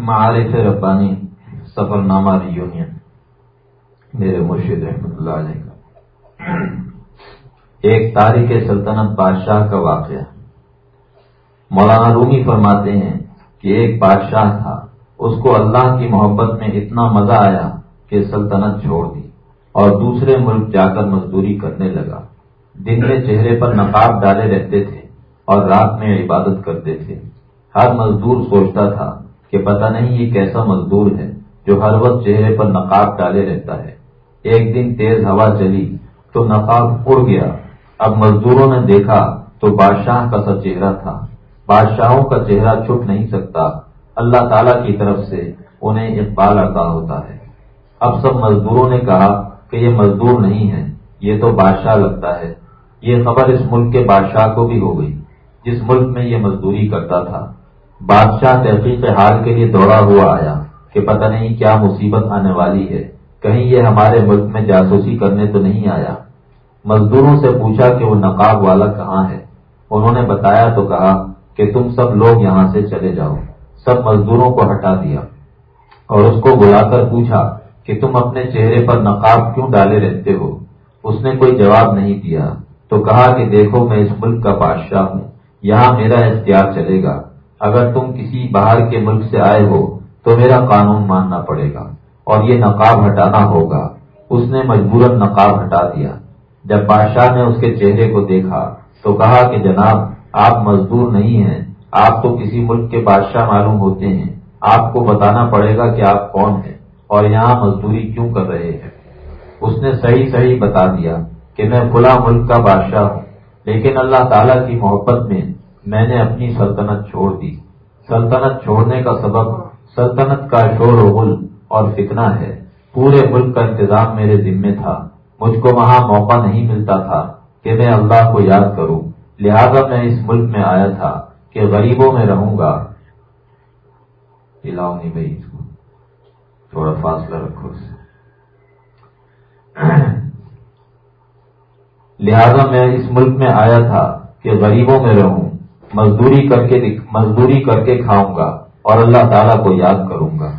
معارف ربانی سفر نامہ ریونین میرے مرشد رحمت اللہ علیہ کا۔ ایک تاریخ سلطنت بادشاہ کا واقعہ۔ مولانا رومی فرماتے ہیں کہ ایک بادشاہ تھا۔ اس کو اللہ کی محبت میں اتنا مزہ آیا کہ سلطنت چھوڑ دی اور دوسرے ملک جا کر مزدوری کرنے لگا۔ دن میں چہرے پر نقاب ڈالے رہتے تھے اور رات میں عبادت کرتے تھے۔ ہر مزدور سوچتا تھا کہ پتہ نہیں یہ کیسا مزدور ہے جو ہر وقت چہرے پر نقاب ڈالے رہتا ہے۔ ایک دن تیز ہوا چلی تو نقاب اڑ گیا۔ اب مزدوروں نے دیکھا تو بادشاہ کا سا چہرہ تھا۔ بادشاہوں کا چہرہ چھپ نہیں سکتا۔ اللہ تعالی کی طرف سے انہیں اقبال عطا ہوتا ہے۔ اب سب مزدوروں نے کہا کہ یہ مزدور نہیں ہے یہ تو بادشاہ لگتا ہے۔ یہ خبر اس ملک کے بادشاہ کو بھی ہو گئی، جس ملک میں یہ مزدوری کرتا تھا۔ بادشاہ تحقیق حال کے لیے دوڑا ہوا آیا کہ پتہ نہیں کیا مصیبت آنے والی ہے۔ کہیں یہ ہمارے ملک میں جاسوسی کرنے تو نہیں آیا۔ مزدوروں سے پوچھا کہ وہ نقاب والا کہاں ہے۔ انہوں نے بتایا تو کہا کہ تم سب لوگ یہاں سے چلے جاؤ۔ سب مزدوروں کو ہٹا دیا۔ اور اس کو بلا کر پوچھا کہ تم اپنے چہرے پر نقاب کیوں ڈالے رہتے ہو؟ اس نے کوئی جواب نہیں دیا۔ تو کہا کہ دیکھو میں اس ملک کا بادشاہ ہوں۔ یہاں میرا اختیار چلے گا۔ اگر تم کسی باہر کے ملک سے آئے ہو تو میرا قانون ماننا پڑے گا اور یہ نقاب ہٹانا ہوگا۔ اس نے مجبوراً نقاب ہٹا دیا۔ جب بادشاہ نے اس کے چہرے کو دیکھا تو کہا کہ جناب، آپ مزدور نہیں ہیں۔ آپ تو کسی ملک کے بادشاہ معلوم ہوتے ہیں۔ آپ کو بتانا پڑے گا کہ آپ کون ہیں اور یہاں مزدوری کیوں کر رہے ہیں۔ اس نے صحیح صحیح بتا دیا کہ میں کھلا ملک کا بادشاہ ہوں، لیکن اللہ تعالیٰ کی محبت میں میں نے اپنی سلطنت چھوڑ دی۔ سلطنت چھوڑنے کا سبب سلطنت کا شور و غل اور فتنہ ہے۔ پورے ملک کا انتظام میرے ذمے تھا۔ مجھ کو وہاں موقع نہیں ملتا تھا کہ میں اللہ کو یاد کروں۔ لہذا میں اس ملک میں آیا تھا کہ غریبوں میں رہوں گا۔ ہلاؤ نہیں بھائی اس کو۔ تھوڑا فاصلہ رکھو سے۔ لہذا میں اس ملک میں آیا تھا کہ غریبوں میں رہوں۔ مزدوری کر کے مزدوری کر کے کھاؤں گا اور اللہ تعالیٰ کو یاد کروں گا۔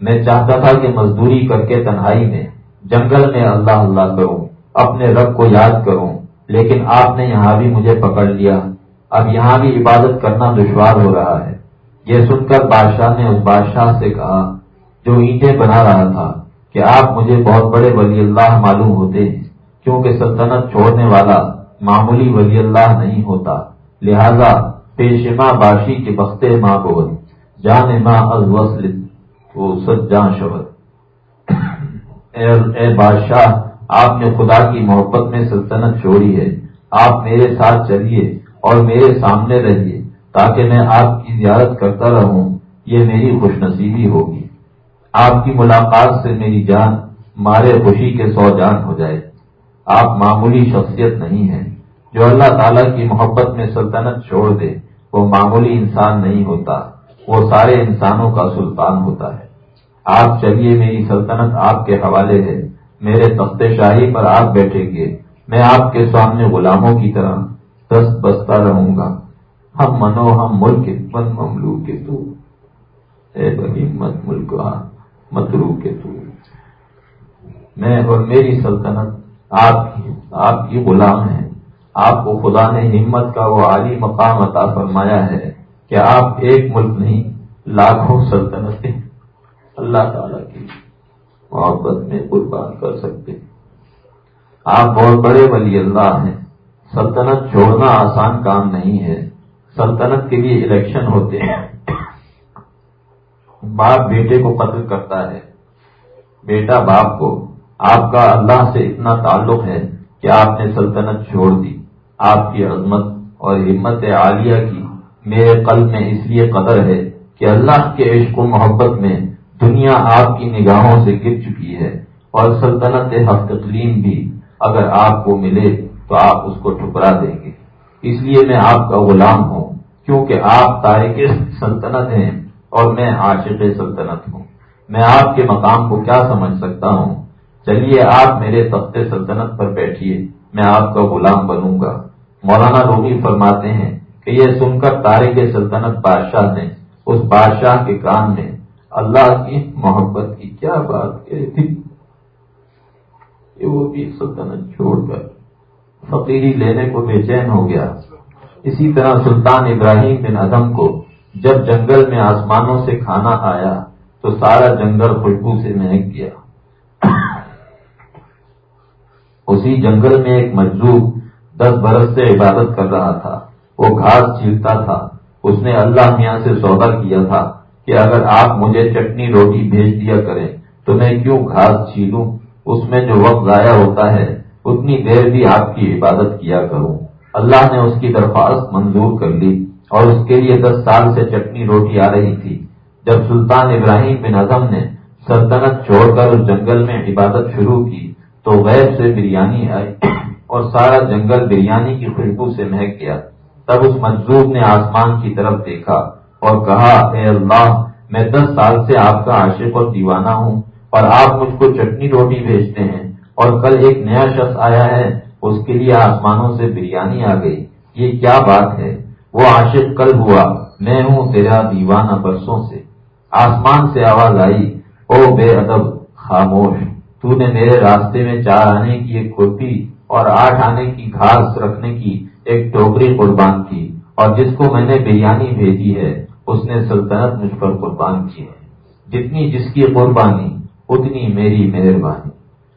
میں چاہتا تھا کہ مزدوری کر کے تنہائی میں، جنگل میں اللہ اللہ کروں، اپنے رب کو یاد کروں، لیکن آپ نے یہاں بھی مجھے پکڑ لیا۔ اب یہاں بھی عبادت کرنا دشوار ہو رہا ہے۔ یہ سن کر بادشاہ نے اس بادشاہ سے کہا، جو اینٹیں بنا رہا تھا، کہ آپ مجھے بہت بڑے ولی اللہ معلوم ہوتے ہیں، کیونکہ سلطنت چھوڑنے والا معمولی ولی اللہ نہیں ہوتا۔ لہذا پیشما باشی کے بختے ماں کو جان ماں از وسل وہ سجاں شبد اے بادشاہ، آپ نے خدا کی محبت میں سلطنت چھوڑی ہے۔ آپ میرے ساتھ چلیے اور میرے سامنے رہیے تاکہ میں آپ کی زیارت کرتا رہوں۔ یہ میری خوش نصیبی ہوگی۔ آپ کی ملاقات سے میری جان مارے خوشی کے سو جان ہو جائے۔ آپ معمولی شخصیت نہیں ہیں۔ جو اللہ تعالیٰ کی محبت میں سلطنت چھوڑ دے۔ وہ معمولی انسان نہیں ہوتا، وہ سارے انسانوں کا سلطان ہوتا ہے۔ آپ چلیے، میری سلطنت آپ کے حوالے ہے۔ میرے تخت شاہی پر آپ بیٹھیں گے۔ میں آپ کے سامنے غلاموں کی طرح دست بستا رہوں گا۔ ہم منو، ہم ملک من مملو کے تو۔ اے مت ملک مترو کے تو۔ میں اور میری سلطنت آپ کی آپ کی غلام ہے آپ کو خدا نے ہمت کا وہ عالی مقام عطا فرمایا ہے کہ آپ ایک ملک نہیں، لاکھوں سلطنتیں اللہ تعالی کی محبت میں قربان کر سکتے آپ بہت بڑے ولی اللہ ہیں۔ سلطنت چھوڑنا آسان کام نہیں ہے۔ سلطنت کے لیے الیکشن ہوتے ہیں۔ باپ بیٹے کو قتل کرتا ہے۔ بیٹا باپ کو۔ آپ کا اللہ سے اتنا تعلق ہے کہ آپ نے سلطنت چھوڑ دی۔ آپ کی عظمت اور ہمت عالیہ کی میرے قلب میں اس لیے قدر ہے کہ اللہ کے عشق و محبت میں دنیا آپ کی نگاہوں سے گر چکی ہے اور سلطنت حق تقلیم بھی اگر آپ کو ملے تو آپ اس کو ٹھکرا دیں گے۔ اس لیے میں آپ کا غلام ہوں، کیونکہ آپ تاریخ سلطنت ہیں اور میں عاشق سلطنت ہوں۔ میں آپ کے مقام کو کیا سمجھ سکتا ہوں؟ چلیے آپ میرے تخت سلطنت پر بیٹھیے، میں آپ کا غلام بنوں گا۔ مولانا رومی فرماتے ہیں کہ یہ سن کر تاریخ سلطنت بادشاہ نے، اس بادشاہ کے کان میں اللہ کی محبت کی، کیا بات کہی تھی وہ بھی سلطنت چھوڑ کر فقیری لینے کو بے چین ہو گیا۔ اسی طرح سلطان ابراہیم بن ادم کو جب جنگل میں آسمانوں سے کھانا آیا تو سارا جنگل خوشبو سے مہک گیا۔ اسی جنگل میں ایک مجلوب دس برس سے عبادت کر رہا تھا۔ وہ گھاس چھیلتا تھا۔ اس نے اللہ میاں سے سودا کیا تھا کہ اگر آپ مجھے چٹنی روٹی بھیج دیا کریں تو میں کیوں گھاس چھیلوں اس میں جو وقت ضائع ہوتا ہے، اتنی دیر بھی آپ کی عبادت کیا کروں۔ اللہ نے اس کی درخواست منظور کر لی اور اس کے لیے دس سال سے چٹنی روٹی آ رہی تھی۔ جب سلطان ابراہیم بن اعظم نے سلطنت چھوڑ کر اس جنگل میں عبادت شروع کی تو غیر سے بریانی آئی۔ اور سارا جنگل بریانی کی خوشبو سے مہک گیا۔ تب اس مجذوب نے آسمان کی طرف دیکھا اور کہا، اے اللہ، میں دس سال سے آپ کا عاشق اور دیوانہ ہوں اور آپ مجھ کو چٹنی روٹی بھیجتے ہیں۔ اور کل ایک نیا شخص آیا ہے، اس کے لیے آسمانوں سے بریانی آ گئی۔ یہ کیا بات ہے؟ وہ عاشق کل ہوا، میں ہوں تیرا دیوانہ برسوں سے۔ آسمان سے آواز آئی، او بے ادب، خاموش، تو نے میرے راستے میں چار آنے کی ایک کھوتی اور آٹھ آنے کی گھاس رکھنے کی ایک ٹوکری قربان کی اور جس کو میں نے بریانی بھیجی ہے، اس نے سلطنت مجھ پر قربان کی ہے۔ جتنی جس کی قربانی، اتنی میری مہربانی۔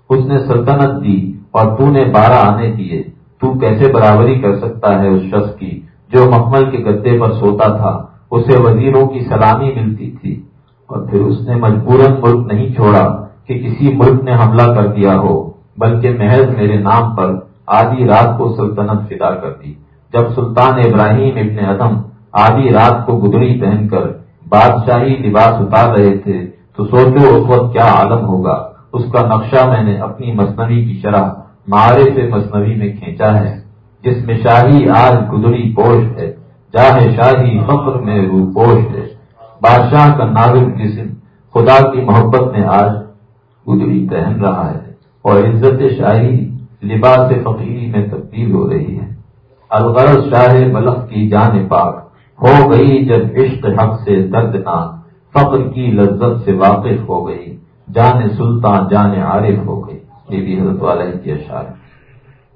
اس نے سلطنت دی اور تو نے بارہ آنے دیے۔ تو کیسے برابری کر سکتا ہے اس شخص کی جو مخمل کے گدے پر سوتا تھا؟ اسے وزیروں کی سلامی ملتی تھی۔ اور پھر اس نے مجبوراً ملک نہیں چھوڑا کہ کسی ملک نے حملہ کر دیا ہو۔ بلکہ محض میرے نام پر آدھی رات کو سلطنت فدا کر دی۔ جب سلطان ابراہیم ابن عدم آدھی رات کو گدڑی پہن کر بادشاہی لباس اتار رہے تھے، تو سوچو اس وقت کیا عالم ہوگا۔ اس کا نقشہ میں نے اپنی مصنوعی کی شرح مارے سے مصنوعی میں کھینچا ہے، جس میں شاہی آج گدڑی پوش ہے جاہے شاہی فخر میں رو پوش ہے۔ بادشاہ کا نازک جسم خدا کی محبت میں آج گزری پہن رہا ہے۔ اور عزت شاہی لباس فقیری میں تبدیل ہو رہی ہے۔ الغرض شاہ بلخ کی جان پاک، ہو گئی جب عشق حق سے دردناک فقر کی لذت سے واقف ہو گئی، جان سلطان، جان عارف ہو گئی۔ یہ بھی حضرت والا کی اشار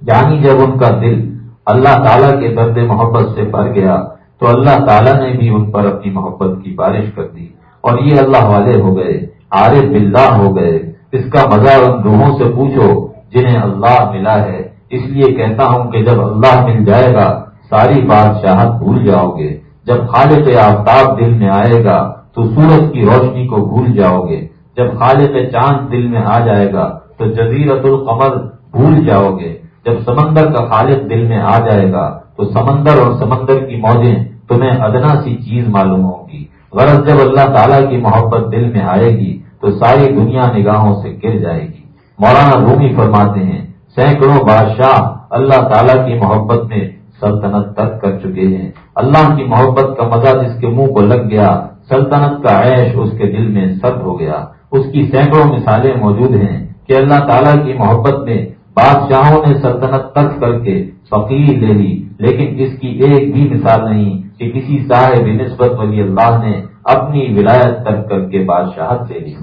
یعنی جب ان کا دل اللہ تعالی کے درد محبت سے بھر گیا، تو اللہ تعالیٰ نے بھی ان پر اپنی محبت کی بارش کر دی۔ اور یہ اللہ والے ہو گئے، عارف باللہ ہو گئے۔ اس کا مزہ ان روحوں سے پوچھو جنہیں اللہ ملا ہے۔ اس لیے کہتا ہوں کہ جب اللہ مل جائے گا، ساری بادشاہت بھول جاؤ گے۔ جب خالق آفتاب دل میں آئے گا، تو سورج کی روشنی کو بھول جاؤ گے۔ جب خالق چاند دل میں آ جائے گا، تو جزیرت القمر بھول جاؤ گے۔ جب سمندر کا خالق دل میں آ جائے گا، تو سمندر اور سمندر کی موجیں تمہیں ادنا سی چیز معلوم ہوگی غرض جب اللہ تعالیٰ کی محبت دل میں آئے گی تو ساری دنیا نگاہوں سے گر جائے گی۔ مولانا رومی فرماتے ہیں، سینکڑوں بادشاہ اللہ تعالیٰ کی محبت میں سلطنت ترک کر چکے ہیں۔ اللہ کی محبت کا مزہ جس کے منہ کو لگ گیا، سلطنت کا عیش اس کے دل میں سرد ہو گیا۔ اس کی سینکڑوں مثالیں موجود ہیں کہ اللہ تعالیٰ کی محبت میں بادشاہوں نے سلطنت ترک کر کے فقیر لے لی، لیکن اس کی ایک بھی مثال نہیں کہ کسی صاحب نسبت ولی اللہ نے اپنی ولایت ترک کر کے بادشاہت لے لی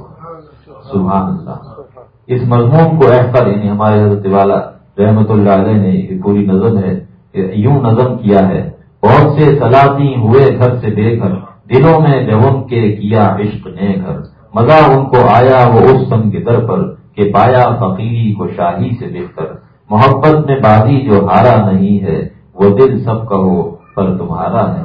سبحان اللہ۔ اس مضمون کو احفر یعنی ہمارے حضرت والا رحمت اللہ علیہ نے یہ پوری نظم ہے یوں نظم کیا ہے۔ بہت سے سلاطی ہوئے گھر سے بے گھر دلوں میں جب ان کے کیا عشق نے گھر مزہ ان کو آیا وہ اس سم کے در پر کہ پایا فقیری کو شاہی سے بہتر محبت میں بازی جو ہارا نہیں ہے، وہ دل سب کا ہو پر تمہارا ہے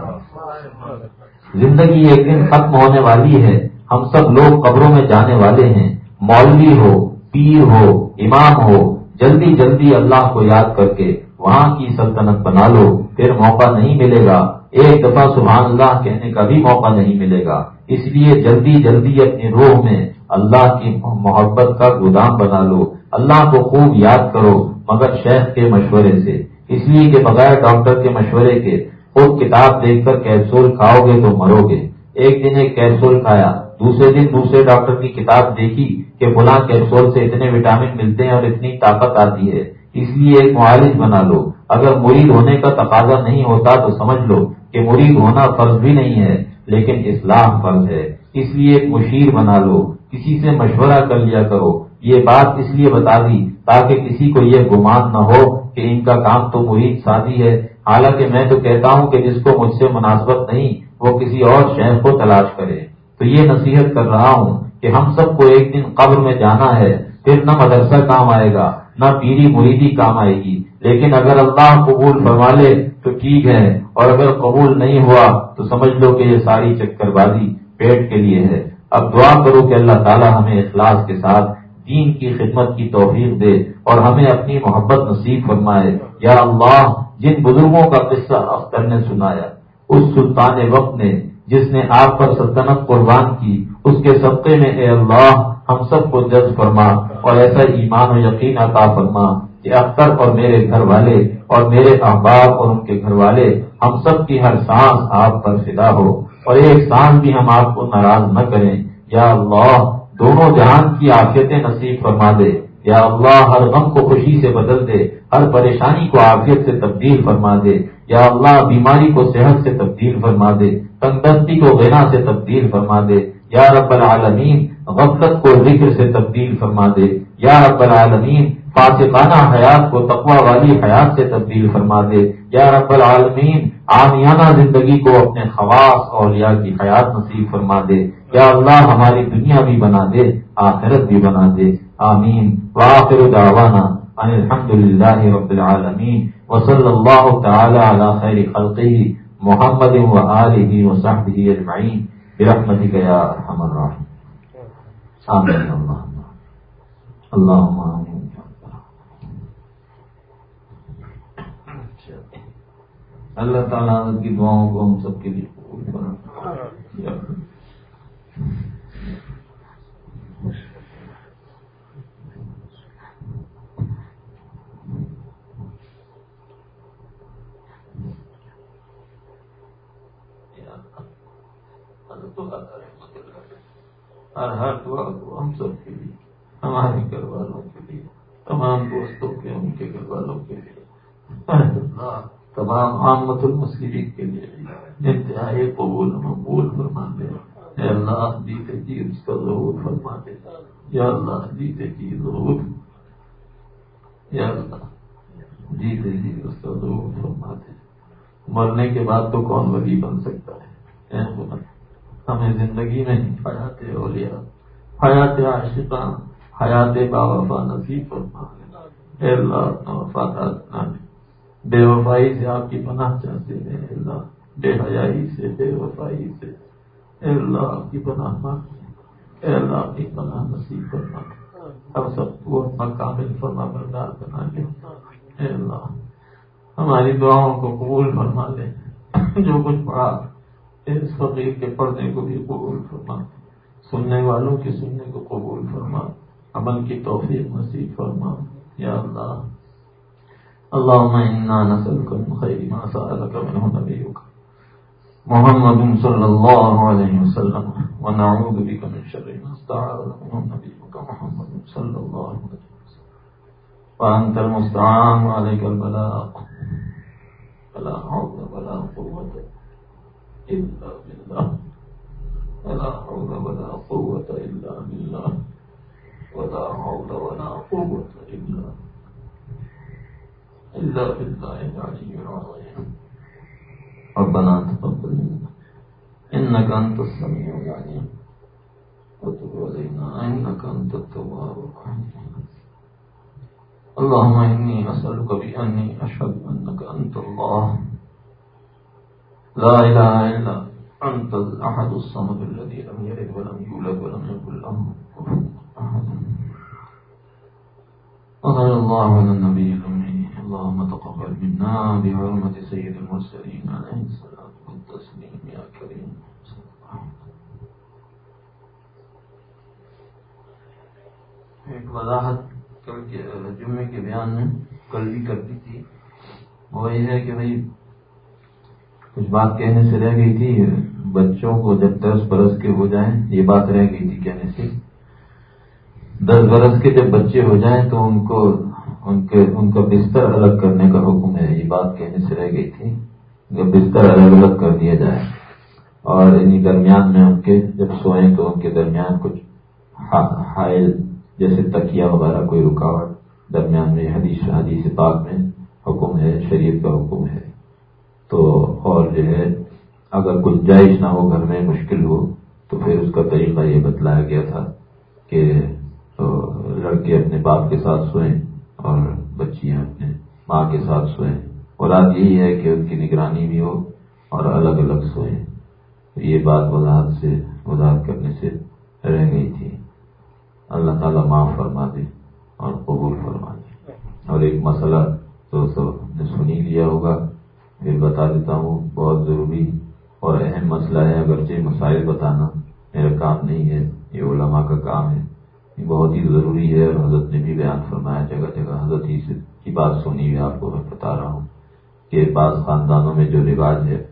زندگی ایک دن ختم ہونے والی ہے ہم سب لوگ قبروں میں جانے والے ہیں۔ مولوی ہو، پیر ہو، امام ہو، جلدی جلدی اللہ کو یاد کر کے وہاں کی سلطنت بنا لو، پھر موقع نہیں ملے گا۔ ایک دفعہ سبحان اللہ کہنے کا بھی موقع نہیں ملے گا۔ اس لیے جلدی جلدی اپنی روح میں اللہ کی محبت کا گودام بنا لو۔ اللہ کو خوب یاد کرو مگر شیخ کے مشورے سے۔ اس لیے کہ بغیر ڈاکٹر کے مشورے کے خود کتاب دیکھ کر کیپسول کھاؤ گے تو مرو گے۔ ایک دن ایک کیپسول کھایا۔ دوسرے دن دوسرے ڈاکٹر کی کتاب دیکھی کہ فلاں کیپسول سے اتنے وٹامن ملتے ہیں اور اتنی طاقت آتی ہے۔ اس لیے ایک معالج بنا لو۔ اگر مرید ہونے کا تقاضا نہیں ہوتا تو سمجھ لو کہ مرید ہونا فرض بھی نہیں ہے، لیکن اسلام فرض ہے۔ اس لیے ایک مشیر بنا لو۔ کسی سے مشورہ کر لیا کرو۔ یہ بات اس لیے بتا دی تاکہ کسی کو یہ گمان نہ ہو کہ ان کا کام تو مرید شادی ہے۔ حالانکہ میں تو کہتا ہوں کہ جس کو مجھ سے مناسبت نہیں، وہ کسی اور شہر کو تلاش کرے۔ تو یہ نصیحت کر رہا ہوں کہ ہم سب کو ایک دن قبر میں جانا ہے، پھر نہ مدرسہ کام آئے گا، نہ پیری مریدی کام آئے گی۔ لیکن اگر اللہ قبول فرما لے تو ٹھیک ہے، اور اگر قبول نہیں ہوا تو سمجھ لو کہ یہ ساری چکر بازی پیٹ کے لیے ہے۔ اب دعا کرو کہ اللہ تعالیٰ ہمیں اخلاص کے ساتھ دین کی خدمت کی توفیق دے اور ہمیں اپنی محبت نصیب فرمائے۔ یا اللہ، جن بزرگوں کا قصہ اختر نے سنایا، اس سلطان وقت نے جس نے آپ پر سلطنت قربان کی، اس کے سبقے میں اے اللہ، ہم سب کو جذب فرما اور ایسا ایمان و یقین عطا فرما کہ اختر اور میرے گھر والے اور میرے احباب اور ان کے گھر والے، ہم سب کی ہر سانس آپ پر فدا ہو اور ایک سانس بھی ہم آپ کو ناراض نہ کریں۔ یا اللہ، دونوں جہان کی آفیتیں نصیب فرما دے۔ یا اللہ، ہر غم کو خوشی سے بدل دے۔ ہر پریشانی کو آفیت سے تبدیل فرما دے۔ یا اللہ بیماری کو صحت سے تبدیل فرما دے، تندرستی کو غنا سے تبدیل فرما دے، یا رب العالمین غفلت کو ذکر سے تبدیل فرما دے، یا رب العالمین فاسقانہ حیات کو تقوا والی حیات سے تبدیل فرما دے، یا رب العالمین آمیانہ زندگی کو اپنے خواص اور کی حیات نصیب فرما دے، یا اللہ ہماری دنیا بھی بنا دے، آخرت بھی بنا دے، آمین۔ وآخر دعوانا ان الحمد للہ رب العالمین۔ وصلی اللہ تعالی علی خیر خلقه محمد و آلہ و صحبہ اجمعین برحمتک یا ارحم الراحمین آمین اللہ اللہم آمین اللہ تعالیٰ کی دعاؤں کو ہم سب کے لیے قبول کرنا ہر ہر دعا کو ہم سب کے لیے ہمارے گھر والوں کے لیے، تمام دوستوں کے، ان کے گھر والوں کے لیے۔ تمام عامت المسلمین کے لیے انتہائی قبول، مقبول فرما دے اے اللہ جیتے جی اس کا ضرور فرما دے یا اللہ جیتے جی ضرور۔ یا اللہ جیتے جی اس کا ضرور فرما دے مرنے کے بعد تو کون ولی بن سکتا ہے؟ ہمیں زندگی میں حیات اولیاء، حیات عاشقان حیات باوفا نصیب فرما اے اللہ وفادات بے وفائی سے آپ کی پناہ چاہتے ہیں اللہ۔ بے حیائی سے، بے وفائی سے۔ اے اللہ، آپ کی پناہ مانگتے اے اللہ، آپ کی پناہ نصیب فرما ہم سب کو اپنا کامل فرما بردار بنا لے۔ اے اللہ، ہماری دعاؤں کو قبول فرما لے۔ جو کچھ پڑھا اس فقیر کے پڑھنے کو بھی قبول فرما۔ سننے والوں کے سننے کو قبول فرما۔ عمل کی توفیق نصیب فرما۔ یا اللہ اللهم انا نسالك من خير ما سالك منه نبيك محمد صلى الله عليه وسلم، ونعوذ بك من شر ما استعاذ منه نبيك محمد صلى الله عليه وسلم۔ وانت المستعان عليك البلاغ۔ فلا حول ولا قوه إلا بالله ولا حول ولا قوة إلا بالله ولا حول ولا قوة إلا إلا بالله العلي العظيم ربنا تقبل منا إنك أنت السميع العليم وتب علينا إنك أنت التواب الرحيم اللهم إني أسألك بأني أشهد أنك أنت الله لا إله إلا أنت الأحد الصمد الذي لم يلد ولم يولد ولم يكن له أحد. وصلى الله على النبي الأمين. اللهم تقبل منا بعلمة سيد المرسلين عليه الصلاة والتسليم يا كريم. ایک وضاحت کل کے، جمعے کے بیان میں کل بھی کر دی تھی۔ وہ یہ ہے کہ بھائی کچھ بات کہنے سے رہ گئی تھی، بچوں کو جب دس برس کے ہو جائیں، یہ بات رہ گئی تھی کہنے سے۔ دس برس کے جب بچے ہو جائیں تو ان کو، ان کے، ان کا بستر الگ کرنے کا حکم ہے، یہ بات کہنے سے رہ گئی تھی۔ بستر الگ الگ کر دیا جائے۔ اور انہیں درمیان میں ان کے جب سوئیں تو ان کے درمیان کچھ حائل جیسے تکیا وغیرہ، کوئی رکاوٹ۔ درمیان میں حدیث حدیث پاک میں حکم ہے، شریعت کا حکم ہے۔ تو اور جو ہے، اگر گنجائش نہ ہو، گھر میں مشکل ہو، تو پھر اس کا طریقہ یہ بتلایا گیا تھا کہ لڑکے اپنے باپ کے ساتھ سوئیں اور بچیاں اپنے ماں کے ساتھ سوئیں۔ مراد یہی ہے کہ ان کی نگرانی بھی ہو اور الگ الگ سوئیں۔ یہ بات وضاحت سے، وضاحت کرنے سے رہ گئی تھی۔ اللہ تعالیٰ معاف فرما دے اور قبول فرما دے۔ اور ایک مسئلہ تو سب نے سنی لیا ہوگا۔ پھر بتا دیتا ہوں، بہت ضروری اور اہم مسئلہ ہے اگرچہ مسائل بتانا میرا کام نہیں ہے، یہ علماء کا کام ہے۔ یہ بہت ہی ضروری ہے اور حضرت نے بھی بیان فرمایا، جگہ جگہ حضرت ہی کی بات سنی ہوئی آپ کو میں بتا رہا ہوں کہ بعض خاندانوں میں جو رواج ہے،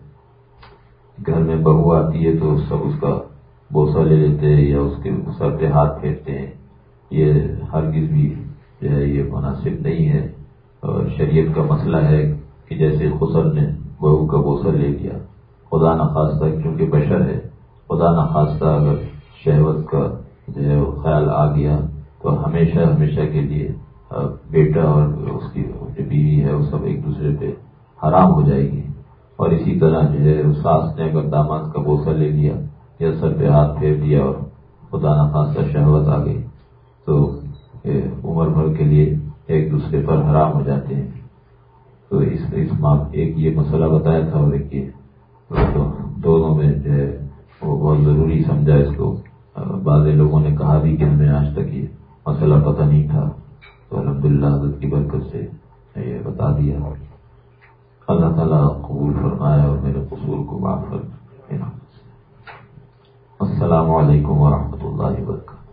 گھر میں بہو آتی ہے تو سب اس کا بوسہ لے لیتے ہیں یا اس کے سر پہ ہاتھ پھیرتے ہیں۔ یہ ہرگز بھی جو ہے، یہ مناسب نہیں ہے اور شریعت کا مسئلہ ہے کہ جیسے خسر نے بہو کا بوسہ لے لیا، خدا نخواستہ کیونکہ بشر ہے، خدا نخواستہ اگر شہوت کا جو ہے خیال آ گیا تو ہمیشہ ہمیشہ کے لیے بیٹا اور اس کی جو بیوی ہے وہ سب ایک دوسرے پہ حرام ہو جائے گی۔ اور اسی طرح جو ہے ساس نے اگر داماد کا بوسہ لے لیا یا سر پہ ہاتھ پھیر دیا اور خدا نخواستہ شہوت آ گئی تو عمر بھر کے لیے ایک دوسرے پر حرام ہو جاتے ہیں۔ تو اس اس ایک یہ مسئلہ بتایا تھا اور ایک یہ دونوں میں جو ہے وہ بہت ضروری سمجھا اس کو۔ بعض لوگوں نے کہا بھی کہ ہمیں آج تک یہ مسئلہ پتہ نہیں تھا۔ تو الحمد للہ حضرت کی برکت سے یہ بتا دیا۔ اللہ تعالیٰ قبول فرمایا اور میرے قصور کو معاف کر السلام علیکم ورحمۃ اللہ وبرکاتہ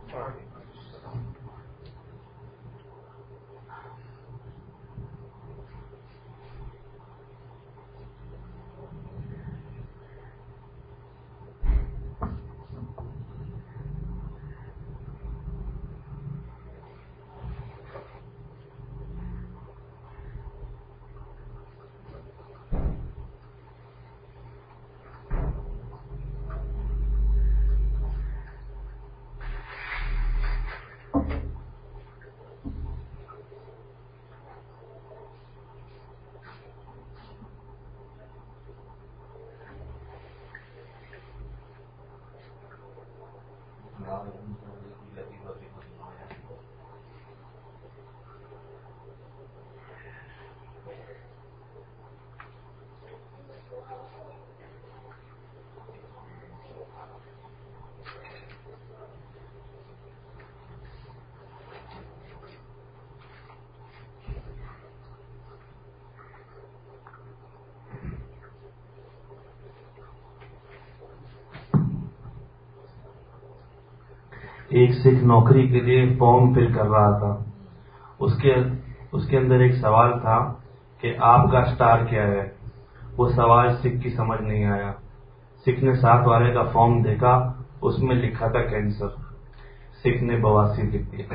ایک سکھ نوکری کے لیے فارم فل کر رہا تھا۔ اس کے اس کے اندر ایک سوال تھا کہ آپ کا اسٹار کیا ہے؟ وہ سوال سکھ کی سمجھ نہیں آیا۔ سکھ نے ساتھ والے کا فارم دیکھا، اس میں لکھا تھا کینسر۔ سکھ نے بواسی لکھ دیا۔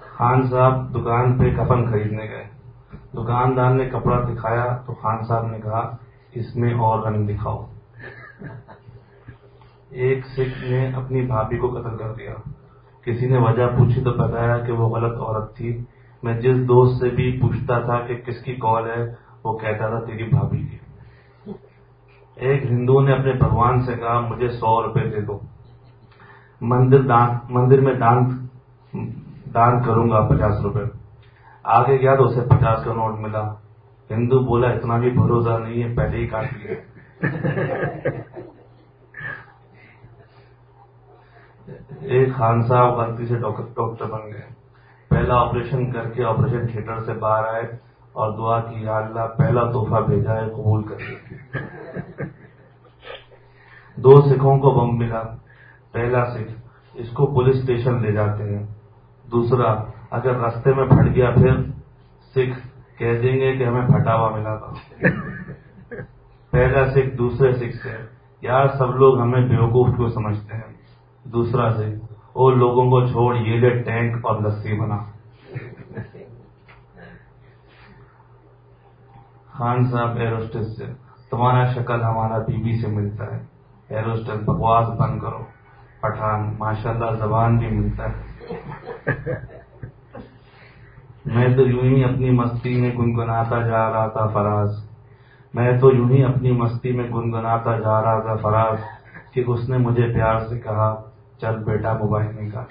خان صاحب دکان پہ کفن خریدنے گئے۔ دکاندار نے کپڑا دکھایا تو خان صاحب نے کہا، اس میں اور رنگ دکھاؤ۔ ایک سکھ نے اپنی بھابھی کو قتل کر دیا۔ کسی نے وجہ پوچھی تو بتایا کہ وہ غلط عورت تھی۔ میں جس دوست سے بھی پوچھتا تھا کہ کس کی کال ہے، وہ کہتا تھا، تیری بھابھی کی ایک ہندو نے اپنے بھگوان سے کہا، مجھے سو روپے دے دو۔ مندر دان، مندر میں دان دان کروں گا پچاس روپے۔ آگے گیا تو اسے پچاس کا نوٹ ملا۔ ہندو بولا، اتنا بھی بھروسہ نہیں ہے، پہلے ہی کاٹ لیا۔ ایک خان صاحب غلطی سے ڈاکٹر بن گئے۔ پہلا آپریشن کر کے آپریشن تھیٹر سے باہر آئے اور دعا کی، یا اللہ پہلا تحفہ بھیجا ہے، قبول کر دو سکھوں کو بم ملا۔ پہلا سکھ، اس کو پولیس اسٹیشن لے جاتے ہیں۔ دوسرا اگر رستے میں پھٹ گیا پھر سکھ کہہ دیں گے کہ ہمیں پھٹا ہوا ملا تھا۔ پہلا سکھ دوسرے سکھ سے۔ یار سب لوگ ہمیں بیوقوف کو سمجھتے ہیں؟ دوسرا سکھ۔ اور لوگوں کو چھوڑ یہ لے ٹینک اور لسی بنا۔ خان صاحب ایروسٹس سے، تمہارا شکل ہمارا بی بی سے ملتا ہے۔ ایروسٹس بکواس بند کرو۔ پٹھان، ماشاءاللہ زبان بھی ملتا ہے۔ میں تو یوں ہی اپنی مستی میں گنگناتا جا رہا تھا فراز۔ میں تو یوں ہی اپنی مستی میں گنگناتا جا رہا تھا فراز کہ اس نے مجھے پیار سے کہا، چل بیٹا، موبائل نکال۔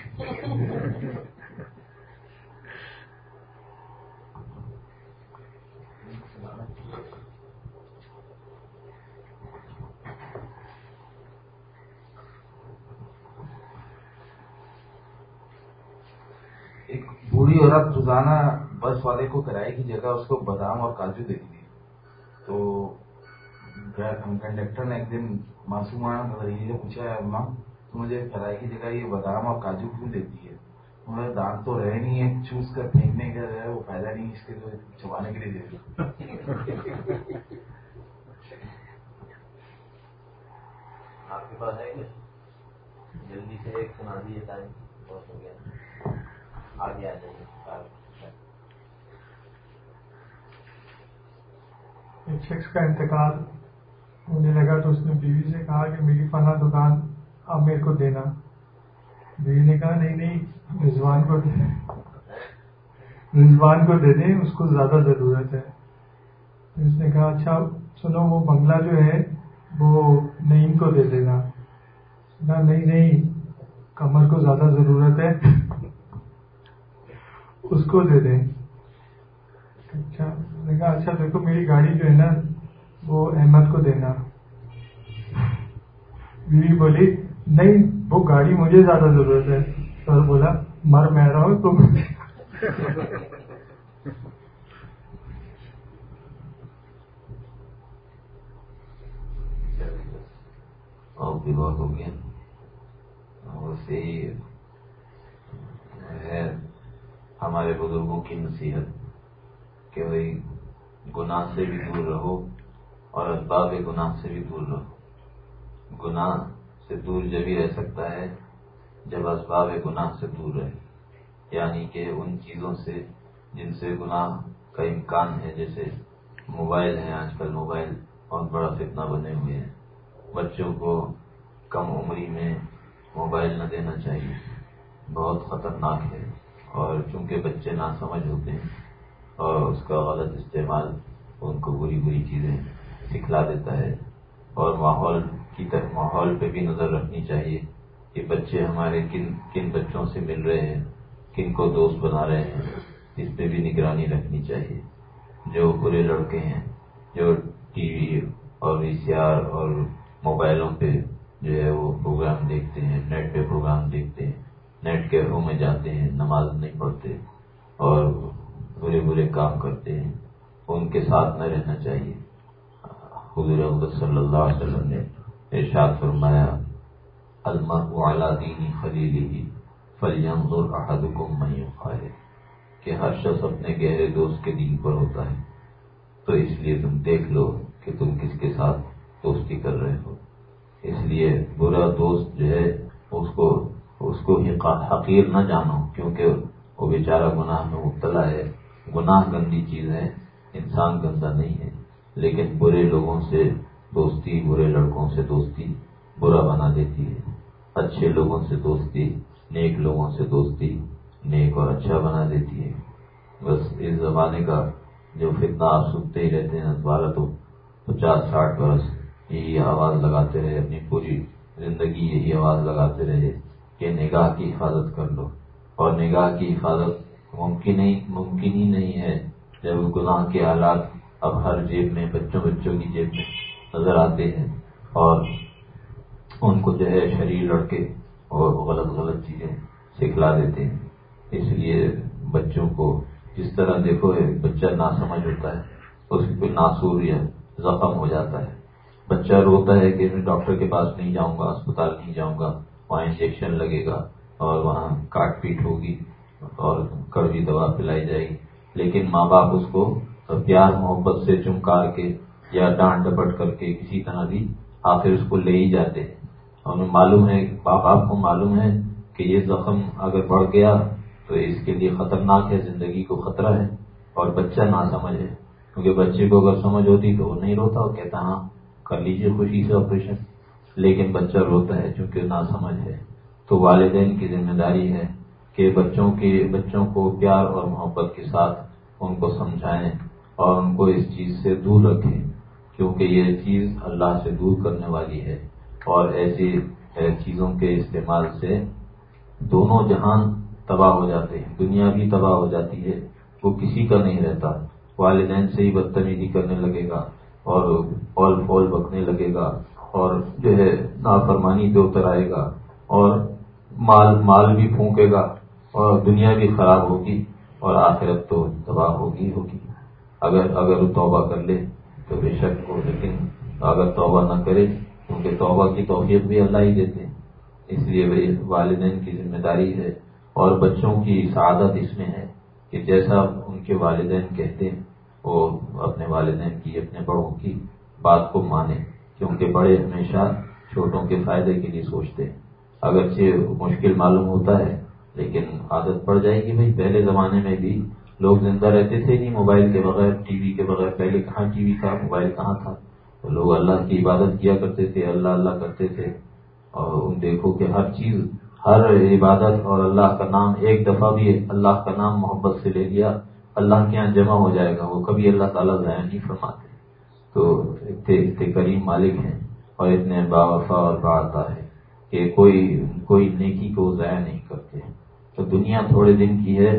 ایک بوڑھی عورت روزانہ بس والے کو کرائے کی جگہ، اس کو بادام اور کاجو دیتی تھی تو کنڈکٹر نے ایک دن معصومانہ سے پوچھا ہے تو مجھے کرائے کی جگہ یہ بادام اور کاجو کیوں دیتی ہے؟ مگر دانت تو رہے نہیں ہے، چوس کر پھینکنے کا جو ہے وہ فائدہ نہیں، اس کے لیے چبانے کے لیے دیتی
آپ کے پاس ہے جلدی سے ایک سنا دیجیے ٹائم بہت ہو گیا۔ آگے آ جائیے
ایک شخص کا انتقال ہونے لگا تو اس نے بیوی سے کہا کہ میری فلاں دکان اب میرے کو دینا۔ بیوی نے کہا، نہیں نہیں، رضوان کو دے۔ رضوان کو دے دیں، اس کو زیادہ ضرورت ہے۔ اس نے کہا اچھا سنو، وہ بنگلہ جو ہے، وہ نعیم کو دے دینا۔ نہیں نہیں، کمر کو زیادہ ضرورت ہے۔ اس کو دے دیں۔ اچھا میں نے کہا اچھا دیکھو، میری گاڑی جو ہے نا، وہ احمد کو دینا۔ بیوی بولی، نہیں، وہ گاڑی مجھے زیادہ ضرورت ہے۔ سر بولا، مر، میں رہا ہوں، تم۔
اور بھی بہت ہو گیا ویسے ہے۔ ہمارے بزرگوں کی نصیحت کہ بھائی، گناہ سے بھی دور رہو اور اسباب گناہ سے بھی دور رہو۔ گناہ سے دور جب ہی رہ سکتا ہے جب اسباب گناہ سے دور رہے۔ یعنی کہ ان چیزوں سے جن سے گناہ کا امکان ہے، جیسے موبائل ہے، آج کل موبائل بہت بڑا فتنہ بنے ہوئے ہیں۔ بچوں کو کم عمری میں موبائل نہ دینا چاہیے۔ بہت خطرناک ہے۔ اور چونکہ بچے نہ سمجھ ہوتے ہیں اور اس کا غلط استعمال ان کو بری بری چیزیں سکھلا دیتا ہے اور ماحول کی طرف ماحول پہ بھی نظر رکھنی چاہیے کہ بچے ہمارے کن کن بچوں سے مل رہے ہیں، کن کو دوست بنا رہے ہیں، اس پہ بھی نگرانی رکھنی چاہیے۔ جو برے لڑکے ہیں، جو ٹی وی اور وی سی آر اور موبائلوں پہ جو ہے وہ پروگرام دیکھتے ہیں، نیٹ پہ پروگرام دیکھتے ہیں نیٹ کیفوں میں جاتے ہیں، نماز نہیں پڑھتے اور برے برے کام کرتے ہیں، ان کے ساتھ نہ رہنا چاہیے۔ حضور احمد صلی اللہ علیہ وسلم نے ارشاد فرمایا والا دینی خلیلی فلیم ضور احدکم من خالے کہ ہر شخص اپنے گہرے دوست کے دین پر ہوتا ہے۔ تو اس لیے تم دیکھ لو کہ تم کس کے ساتھ دوستی کر رہے ہو۔ اس لیے برا دوست جو ہے، اس کو اس کو حقیر نہ جانو، کیونکہ وہ بیچارہ گناہ میں مبتلا ہے۔ گناہ گندی چیز ہے انسان گندا نہیں ہے، لیکن برے لوگوں سے دوستی، برے لڑکوں سے دوستی برا بنا دیتی ہے۔ اچھے لوگوں سے دوستی، نیک لوگوں سے دوستی نیک اور اچھا بنا دیتی ہے۔ بس اس زمانے کا جو فتنہ آپ سنتے ہی رہتے ہیں، دوبارہ تو پچاس، ساٹھ برس یہی آواز لگاتے رہے، اپنی پوری زندگی یہی آواز لگاتے رہے۔ کہ نگاہ کی حفاظت کر لو۔ اور نگاہ کی حفاظت ممکن ہی ممکن ہی نہیں ہے۔ جب گناہ کے حالات اب ہر جیب میں بچوں بچوں کی جیب میں نظر آتے ہیں اور ان کو جو ہے شریر لڑکے اور غلط غلط چیزیں سکھلا دیتے ہیں۔ اس لیے بچوں کو جس طرح دیکھو بچہ نہ سمجھ ہوتا ہے، اس کی ناسور یا زخم ہو جاتا ہے۔ بچہ روتا ہے کہ میں ڈاکٹر کے پاس نہیں جاؤں گا، اسپتال نہیں جاؤں گا۔ وہاں انجیکشن لگے گا اور وہاں کاٹ پیٹ ہوگی اور کڑوی دوا پلائی جائے گی۔ لیکن ماں باپ اس کو پیار محبت سے چمکار کے یا ڈانٹ ڈپٹ کر کے کسی طرح بھی آخر اس کو لے ہی جاتے ہیں۔ اور انہیں معلوم ہے ماں باپ کو معلوم ہے کہ یہ زخم اگر بڑھ گیا تو اس کے لیے خطرناک ہے، زندگی کو خطرہ ہے اور بچہ نہ سمجھ ہے کیونکہ بچے کو اگر سمجھ ہوتی تو وہ نہیں روتا، وہ کہتا ہاں کر لیجیے خوشی سے آپریشن لیکن بچہ روتا ہے چونکہ نہ سمجھ ہے۔ تو والدین کی ذمہ داری ہے کہ بچوں کے، بچوں کو پیار اور محبت کے ساتھ ان کو سمجھائیں اور ان کو اس چیز سے دور رکھیں، کیونکہ یہ چیز اللہ سے دور کرنے والی ہے۔ اور ایسی چیزوں کے استعمال سے دونوں جہان تباہ ہو جاتے ہیں، دنیا بھی تباہ ہو جاتی ہے، وہ کسی کا نہیں رہتا۔ والدین سے ہی بدتمیزی کرنے لگے گا اور پول پول بکنے لگے گا۔ اور جو ہے نافرمانی پہ اتر آئے گا اور مال مال بھی پھونکے گا اور دنیا بھی خراب ہوگی اور آخرت تو تباہ ہوگی ہوگی۔ اگر اگر توبہ کر لے تو بے شک ہو لیکن اگر توبہ نہ کرے کیونکہ توبہ کی توفیق بھی اللہ ہی دیتے ہیں۔ اس لیے والدین کی ذمہ داری ہے اور بچوں کی سعادت اس میں ہے کہ جیسا ان کے والدین کہتے ہیں، وہ اپنے والدین کی، اپنے بڑوں کی بات کو مانے۔ کیونکہ بڑے ہمیشہ چھوٹوں کے فائدے کے لیے سوچتے ہیں۔ اگرچہ مشکل معلوم ہوتا ہے، لیکن عادت پڑ جائے گی بھائی۔ پہلے زمانے میں بھی لوگ زندہ رہتے تھے نہیں، موبائل کے بغیر، ٹی وی کے بغیر۔ پہلے کہاں ٹی وی تھا، موبائل کہاں تھا؟ تو لوگ اللہ کی عبادت کیا کرتے تھے، اللہ اللہ کرتے تھے۔ اور دیکھو کہ ہر چیز، ہر عبادت اور اللہ کا نام ایک دفعہ بھی اللہ کا نام محبت سے لے لیا، اللہ کے یہاں جمع ہو جائے گا۔ وہ کبھی اللہ تعالیٰ ضائع نہیں فرماتے۔ تو اتنے کریم مالک ہیں اور اتنے باوفا اور باعتا ہے کہ کوئی کوئی نیکی کو ضائع نہیں کرتے تو دنیا تھوڑے دن کی ہے،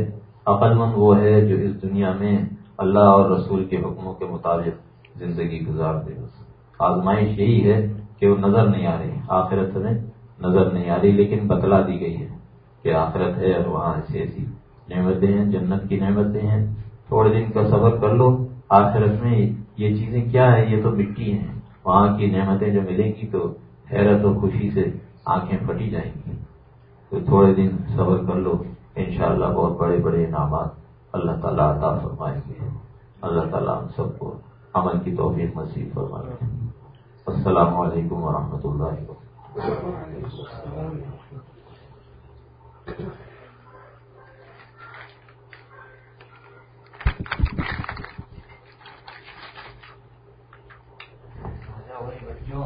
عقل مند وہ ہے جو اس دنیا میں اللہ اور رسول کے حکموں کے مطابق زندگی گزار دے۔ آزمائش یہی ہے کہ وہ نظر نہیں آ رہی آخرت میں نظر نہیں آ رہی، لیکن بتلا دی گئی ہے کہ آخرت ہے اور وہاں ایسی ایسی نعمتیں ہیں، جنت کی نعمتیں ہیں۔ تھوڑے دن کا سفر کر لو، آخرت میں یہ چیزیں کیا ہے یہ تو مٹی ہیں۔ وہاں کی نعمتیں جو ملیں گی تو حیرت و خوشی سے آنکھیں پھٹی جائیں گی۔ تو تھوڑے دن صبر کر لو۔ انشاءاللہ بہت بڑے بڑے انعامات اللہ تعالیٰ عطا فرمائیں گے۔ اللہ تعالیٰ ہم سب کو عمل کی توفیق نصیب فرمائیں گے السلام علیکم ورحمۃ اللہ
بچوں